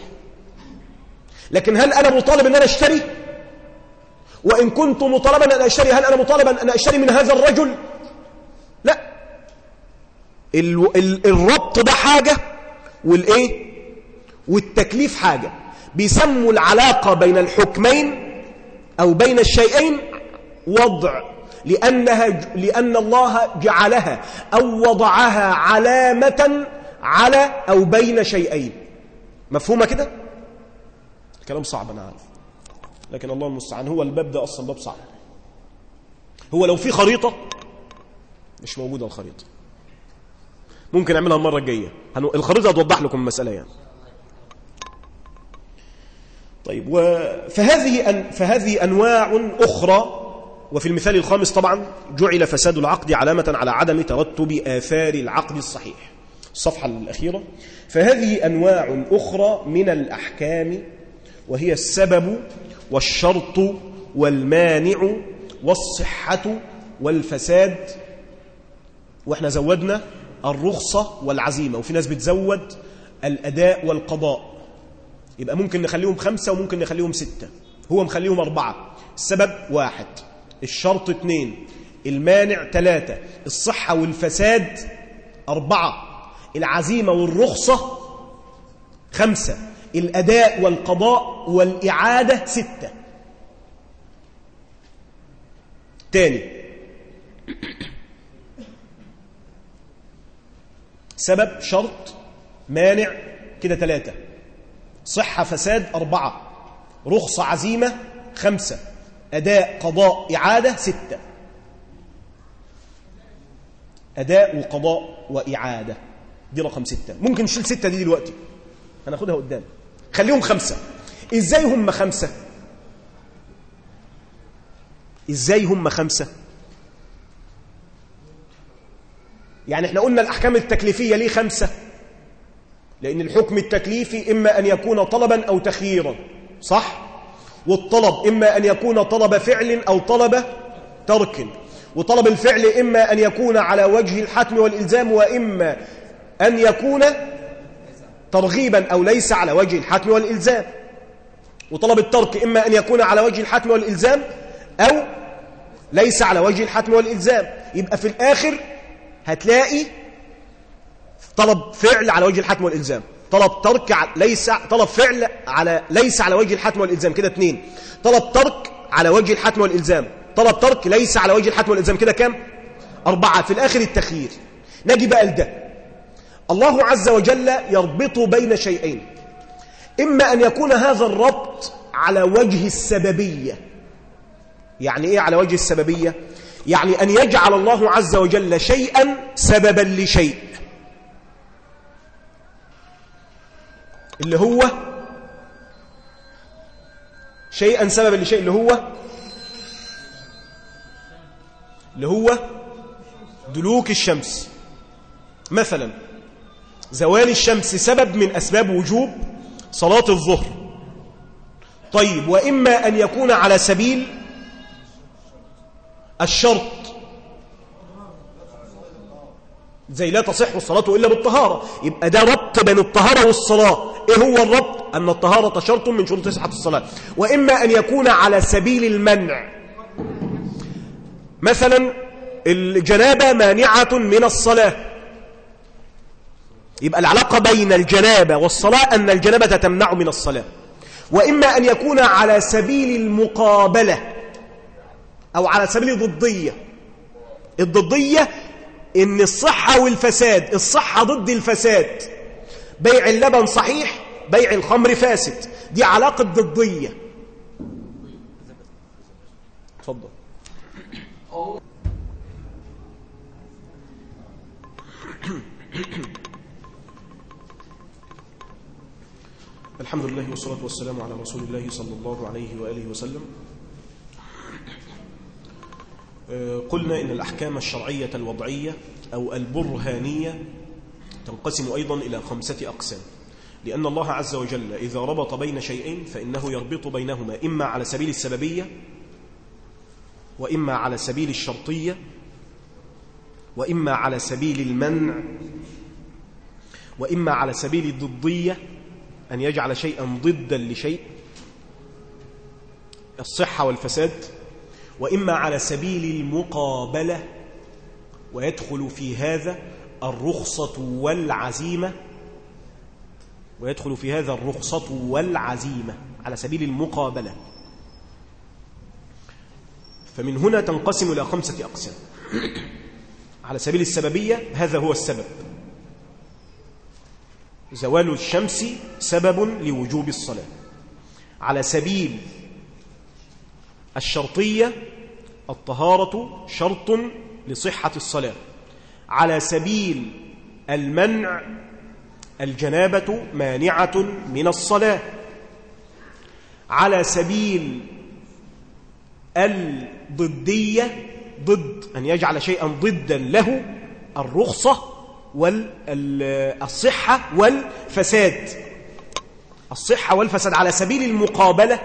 لكن هل أنا مطالب أن أنا أشتري؟ وإن كنت مطالبا أن أشتري هل أنا مطالبا أن أشتري من هذا الرجل؟ الربط ده حاجة والإيه؟ والتكليف حاجة. بيسموا العلاقة بين الحكمين أو بين الشيئين وضع لأنها لأن الله جعلها أو وضعها علامة على أو بين شيئين. مفهومة كده؟ الكلام صعب أنا عارف. لكن الله المستعان. هو الباب ده أصلا باب صعب. هو لو في خريطة مش موجودة الخريطة. ممكن أعملها المرة الجاية. الخريطة هتوضح لكم المسألة يعني. طيب فهذه أن فهذه أنواع أخرى وفي المثال الخامس طبعا جعل فساد العقد علامة على عدم ترتب آثار العقد الصحيح. الصفحة الأخيرة. فهذه أنواع أخرى من الأحكام وهي السبب والشرط والمانع والصحة والفساد. وإحنا زودنا الرخصة والعزيمة. وفي ناس بتزود الأداء والقضاء. يبقى ممكن نخليهم خمسة وممكن نخليهم ستة. هو مخليهم أربعة. السبب واحد. الشرط اثنين المانع ثلاثة الصحة والفساد أربعة. العزيمة والرخصة خمسة. الأداء والقضاء والإعادة ستة. تاني. سبب شرط مانع كده ثلاثة صحة فساد أربعة. رخصة عزيمة خمسة. أداء قضاء إعادة ستة. أداء وقضاء وإعادة. دي رقم ستة. ممكن نشيل ستة دي دلوقتي. هناخدها قدام. خليهم خمسة. إزاي هم خمسة؟ إزاي هم خمسة؟ يعني إحنا قلنا الأحكام التكليفية ليه خمسة؟ لأن الحكم التكليفي إما أن يكون طلبا أو تخييرا صح؟ والطلب إما أن يكون طلب فعل أو طلب ترك. وطلب الفعل إما أن يكون على وجه الحتم والإلزام وإما أن يكون ترغيبا أو ليس على وجه الحتم والإلزام. وطلب الترك إما أن يكون على وجه الحتم والإلزام أو ليس على وجه الحتم والإلزام. يبقى في الآخر هتلاقي طلب فعل على وجه الحتم والإلزام. طلب ترك ليس طلب فعل على ليس على وجه الحتم والإلزام. كده اثنين طلب ترك على وجه الحتم والإلزام. طلب ترك ليس على وجه الحتم والإلزام. كده كام؟ أربعة. في الآخر التخيير. نجي بقى لده. الله عز وجل يربط بين شيئين. إما أن يكون هذا الربط على وجه السببية. يعني إيه على وجه السببية؟ يعني أن يجعل الله عز وجل شيئا سببا لشيء. اللي هو شيئا سببا لشيء. اللي هو اللي هو دلوك الشمس. مثلا زوال الشمس سبب من أسباب وجوب صلاة الظهر. طيب وإما أن يكون على سبيل الشرط. زي لا تصح الصلاة إلا بالطهارة. يبقى ده ربط بين الطهارة والصلاة. إيه هو الربط؟ أن الطهارة شرط من شروط صحة الصلاة. وإما أن يكون على سبيل المنع. مثلا الجنابة مانعة من الصلاة. يبقى العلاقة بين الجنابة والصلاة أن الجنابة تمنع من الصلاة. وإما أن يكون على سبيل المقابلة. أو على سبيل الضدية. الضدية إن الصحة والفساد الصحة ضد الفساد. بيع اللبن صحيح بيع الخمر فاسد. دي علاقة ضدية. تفضل الحمد لله والصلاة والسلام على رسول الله صلى الله عليه وآله وسلم. قلنا إن الأحكام الشرعية الوضعية أو البرهانية تنقسم أيضا إلى خمسة أقسام. لأن الله عز وجل إذا ربط بين شيئين فإنه يربط بينهما إما على سبيل السببية وإما على سبيل الشرطية وإما على سبيل المنع وإما على سبيل الضدية أن يجعل شيئا ضدا لشيء. الصحة والفساد وإما على سبيل المقابلة ويدخل في هذا الرخصة والعزيمة ويدخل في هذا الرخصة والعزيمة على سبيل المقابلة. فمن هنا تنقسم إلى خمسة أقسام. على سبيل السببية هذا هو السبب. زوال الشمس سبب لوجوب الصلاة. على سبيل الشرطية الطهارة شرط لصحة الصلاة. على سبيل المنع الجنابة مانعة من الصلاة. على سبيل الضدية ضد أن يجعل شيئا ضدا له الرخصة والصحة والفساد. الصحة والفساد على سبيل المقابلة.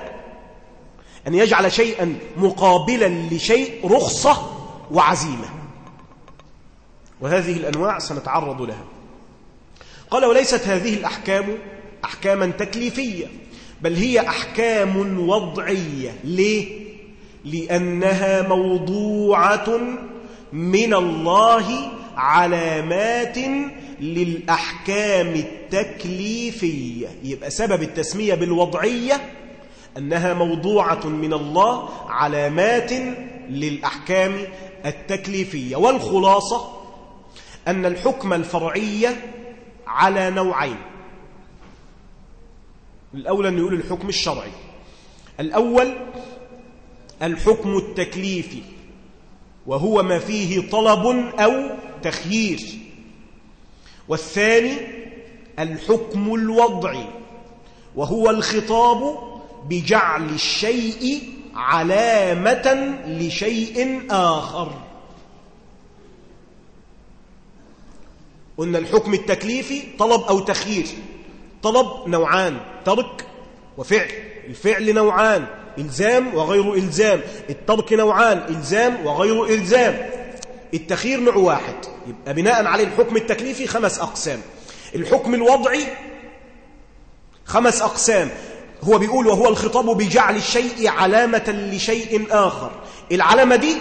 أن يجعل شيئا مقابلا لشيء رخصة وعزيمة. وهذه الأنواع سنتعرض لها. قال وليست هذه الأحكام أحكاما تكليفية بل هي أحكام وضعية. ليه؟ لأنها موضوعة من الله علامات للأحكام التكليفية. يبقى سبب التسمية بالوضعية أنها موضوعة من الله علامات للأحكام التكليفية والخلاصة أن الحكم الفرعي على نوعين. الأول أن يقول الحكم الشرعي. الأول الحكم التكليفي وهو ما فيه طلب أو تخيير. والثاني الحكم الوضعي وهو الخطاب بجعل الشيء علامة لشيء آخر. قلنا الحكم التكليفي طلب أو تخيير. طلب نوعان ترك وفعل. الفعل نوعان إلزام وغير إلزام. الترك نوعان إلزام وغير إلزام. التخيير نوع واحد. يبقى بناء عليه الحكم التكليفي خمس أقسام. الحكم الوضعي خمس أقسام. هو بيقول وهو الخطاب بجعل الشيء علامة لشيء آخر. العلامة دي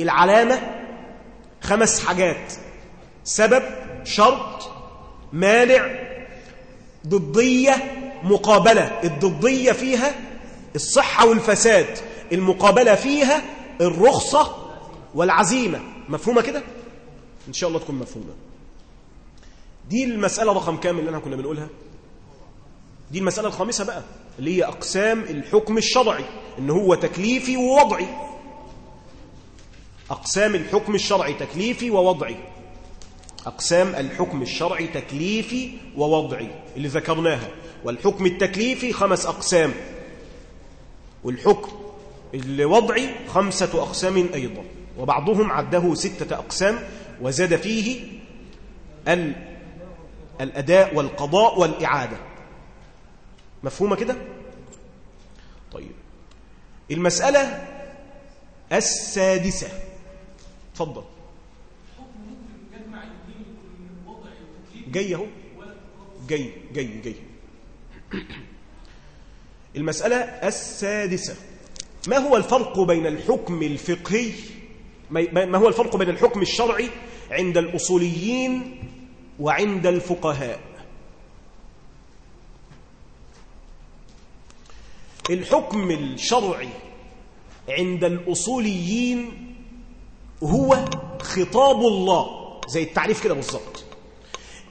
العلامة خمس حاجات. سبب شرط مانع ضدية مقابلة. الضدية فيها الصحة والفساد المقابلة فيها الرخصة والعزيمة. مفهومة كده؟ إن شاء الله تكون مفهومة. دي المسألة رقم كام اللي إحنا كنا بنقولها؟ دي المسألة الخامسة بقى. اللي هي أقسام الحكم الشرعي إن هو تكليفي ووضعي. أقسام الحكم الشرعي تكليفي ووضعي. أقسام الحكم الشرعي تكليفي ووضعي اللي ذكرناها. والحكم التكليفي خمس أقسام. والحكم الوضعي خمسة أقسام أيضا. وبعضهم عده ستة أقسام. وزاد فيه الأداء والقضاء والإعادة. مفهومة كده؟ طيب. المسألة السادسة. تفضل جاي اهو. جاي جاي جاي. المسألة السادسة. ما هو الفرق بين الحكم الفقهي ما هو الفرق بين الحكم الشرعي عند الأصوليين وعند الفقهاء؟ الحكم الشرعي عند الأصوليين هو خطاب الله. زي التعريف كده بالظبط.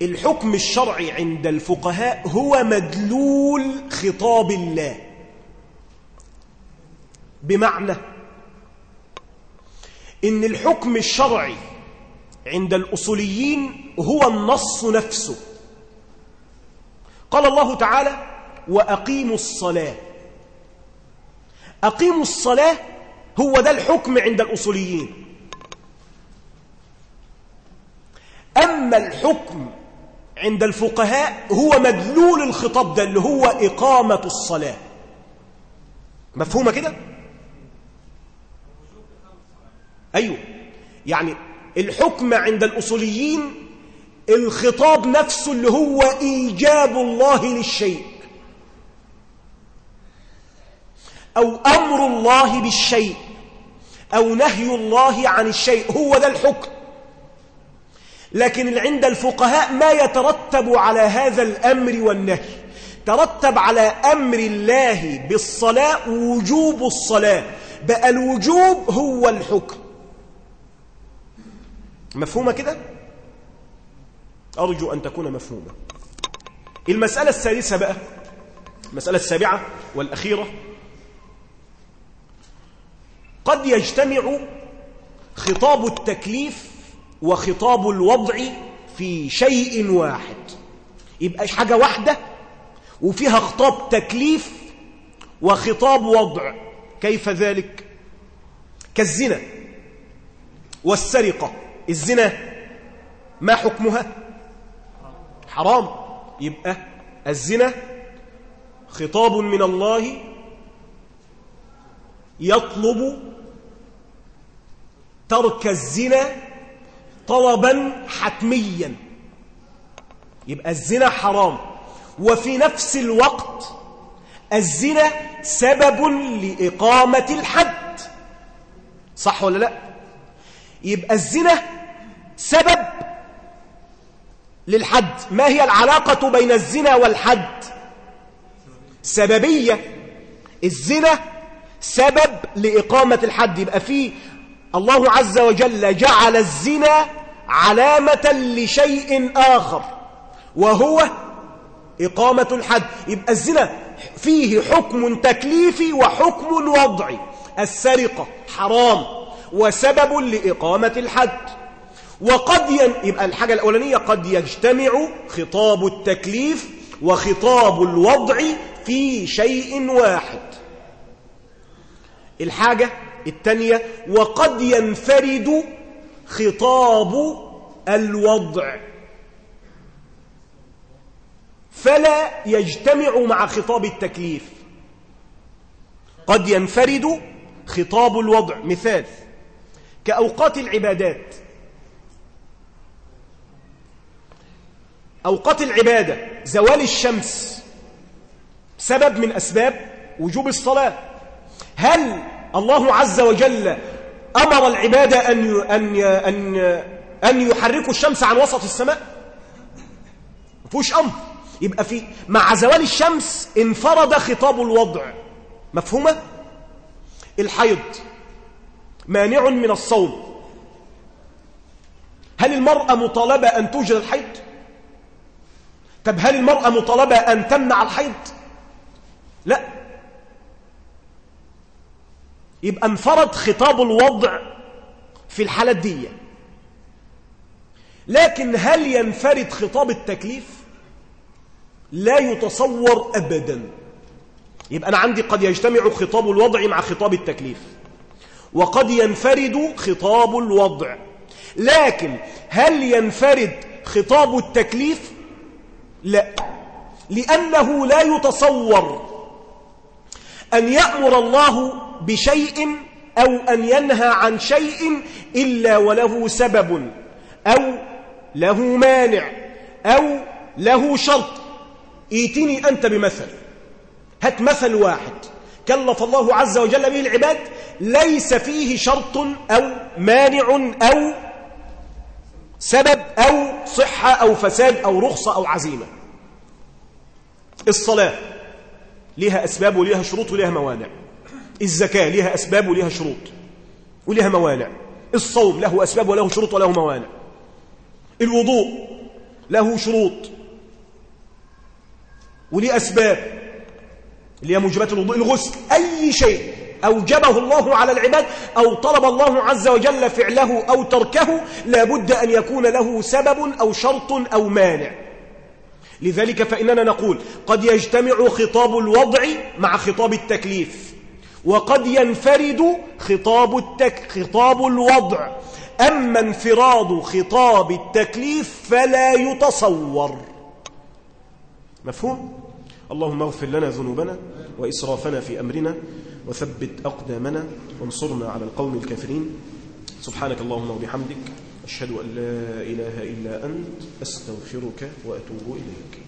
الحكم الشرعي عند الفقهاء هو مدلول خطاب الله. بمعنى إن الحكم الشرعي عند الأصوليين هو النص نفسه. قال الله تعالى وأقيموا الصلاة أقيموا الصلاة هو ده الحكم عند الأصوليين. أما الحكم عند الفقهاء هو مدلول الخطاب ده اللي هو إقامة الصلاة. مفهومة كده؟ أيوه. يعني الحكم عند الأصوليين الخطاب نفسه اللي هو إيجاب الله للشيء. أو أمر الله بالشيء أو نهي الله عن الشيء هو ده الحكم. لكن عند الفقهاء ما يترتب على هذا الأمر والنهي. ترتب على أمر الله بالصلاة وجوب الصلاة بقى الوجوب هو الحكم. مفهومة كده؟ أرجو أن تكون مفهومة. المسألة السادسة بقى المسألة السابعة والأخيرة. قد يجتمع خطاب التكليف وخطاب الوضع في شيء واحد. يبقى حاجة واحدة وفيها خطاب تكليف وخطاب وضع. كيف ذلك؟ كالزنا والسرقة. الزنا ما حكمها؟ حرام. يبقى الزنا خطاب من الله يطلب ترك الزنا طلبا حتميا. يبقى الزنا حرام. وفي نفس الوقت الزنا سبب لإقامة الحد. صح ولا لا؟ يبقى الزنا سبب للحد. ما هي العلاقة بين الزنا والحد؟ سببية. الزنا سبب لإقامة الحد. يبقى فيه الله عز وجل جعل الزنا علامة لشيء آخر وهو إقامة الحد. يبقى الزنا فيه حكم تكليفي وحكم وضعي السرقة حرام وسبب لإقامة الحد. وقد ين... يبقى الحاجة الأولانية قد يجتمع خطاب التكليف وخطاب الوضع في شيء واحد. الحاجة الثانية وقد ينفرد خطاب الوضع. فلا يجتمع مع خطاب التكليف. قد ينفرد خطاب الوضع. مثال كأوقات العبادات. أوقات العبادة زوال الشمس. سبب من أسباب وجوب الصلاة. هل الله عز وجل أمر العبادة أن أن أن أن يحركوا الشمس عن وسط السماء. فيهوش أمر. يبقى في مع زوال الشمس انفرد خطاب الوضع. مفهومة؟ الحيض مانع من الصوم. هل المرأة مطالبة أن توجد الحيض؟ طب هل المرأة مطالبة أن تمنع الحيض؟ لا. يبقى انفرد خطاب الوضع في الحالة دي. لكن هل ينفرد خطاب التكليف؟ لا يتصور أبدا. يبقى أنا عندي قد يجتمع خطاب الوضع مع خطاب التكليف. وقد ينفرد خطاب الوضع. لكن هل ينفرد خطاب التكليف؟ لا. لأنه لا يتصور أن يأمر الله بشيء أو أن ينهى عن شيء إلا وله سبب أو له مانع أو له شرط. ايتني أنت بمثل. هات مثل واحد. كلف الله عز وجل به العباد ليس فيه شرط أو مانع أو سبب أو صحة أو فساد أو رخصة أو عزيمة. الصلاة لها أسباب ولها شروط ولها موانع. الزكاة لها أسباب ولها شروط ولها موانع. الصوم له أسباب وله شروط وله موانع. الوضوء له شروط وليه أسباب. اللي هي موجبات الوضوء الغسل أي شيء أوجبه الله على العباد أو طلب الله عز وجل فعله أو تركه لابد أن يكون له سبب أو شرط أو مانع. لذلك فإننا نقول قد يجتمع خطاب الوضع مع خطاب التكليف. وقد ينفرد خطاب, التك خطاب الوضع. أما انفراد خطاب التكليف فلا يتصور. مفهوم؟ اللهم اغفر لنا ذنوبنا وإسرافنا في أمرنا وثبت أقدامنا وانصرنا على القوم الكافرين. سبحانك اللهم وبحمدك أشهد أن لا إله إلا أنت أستغفرك وأتوب إليك.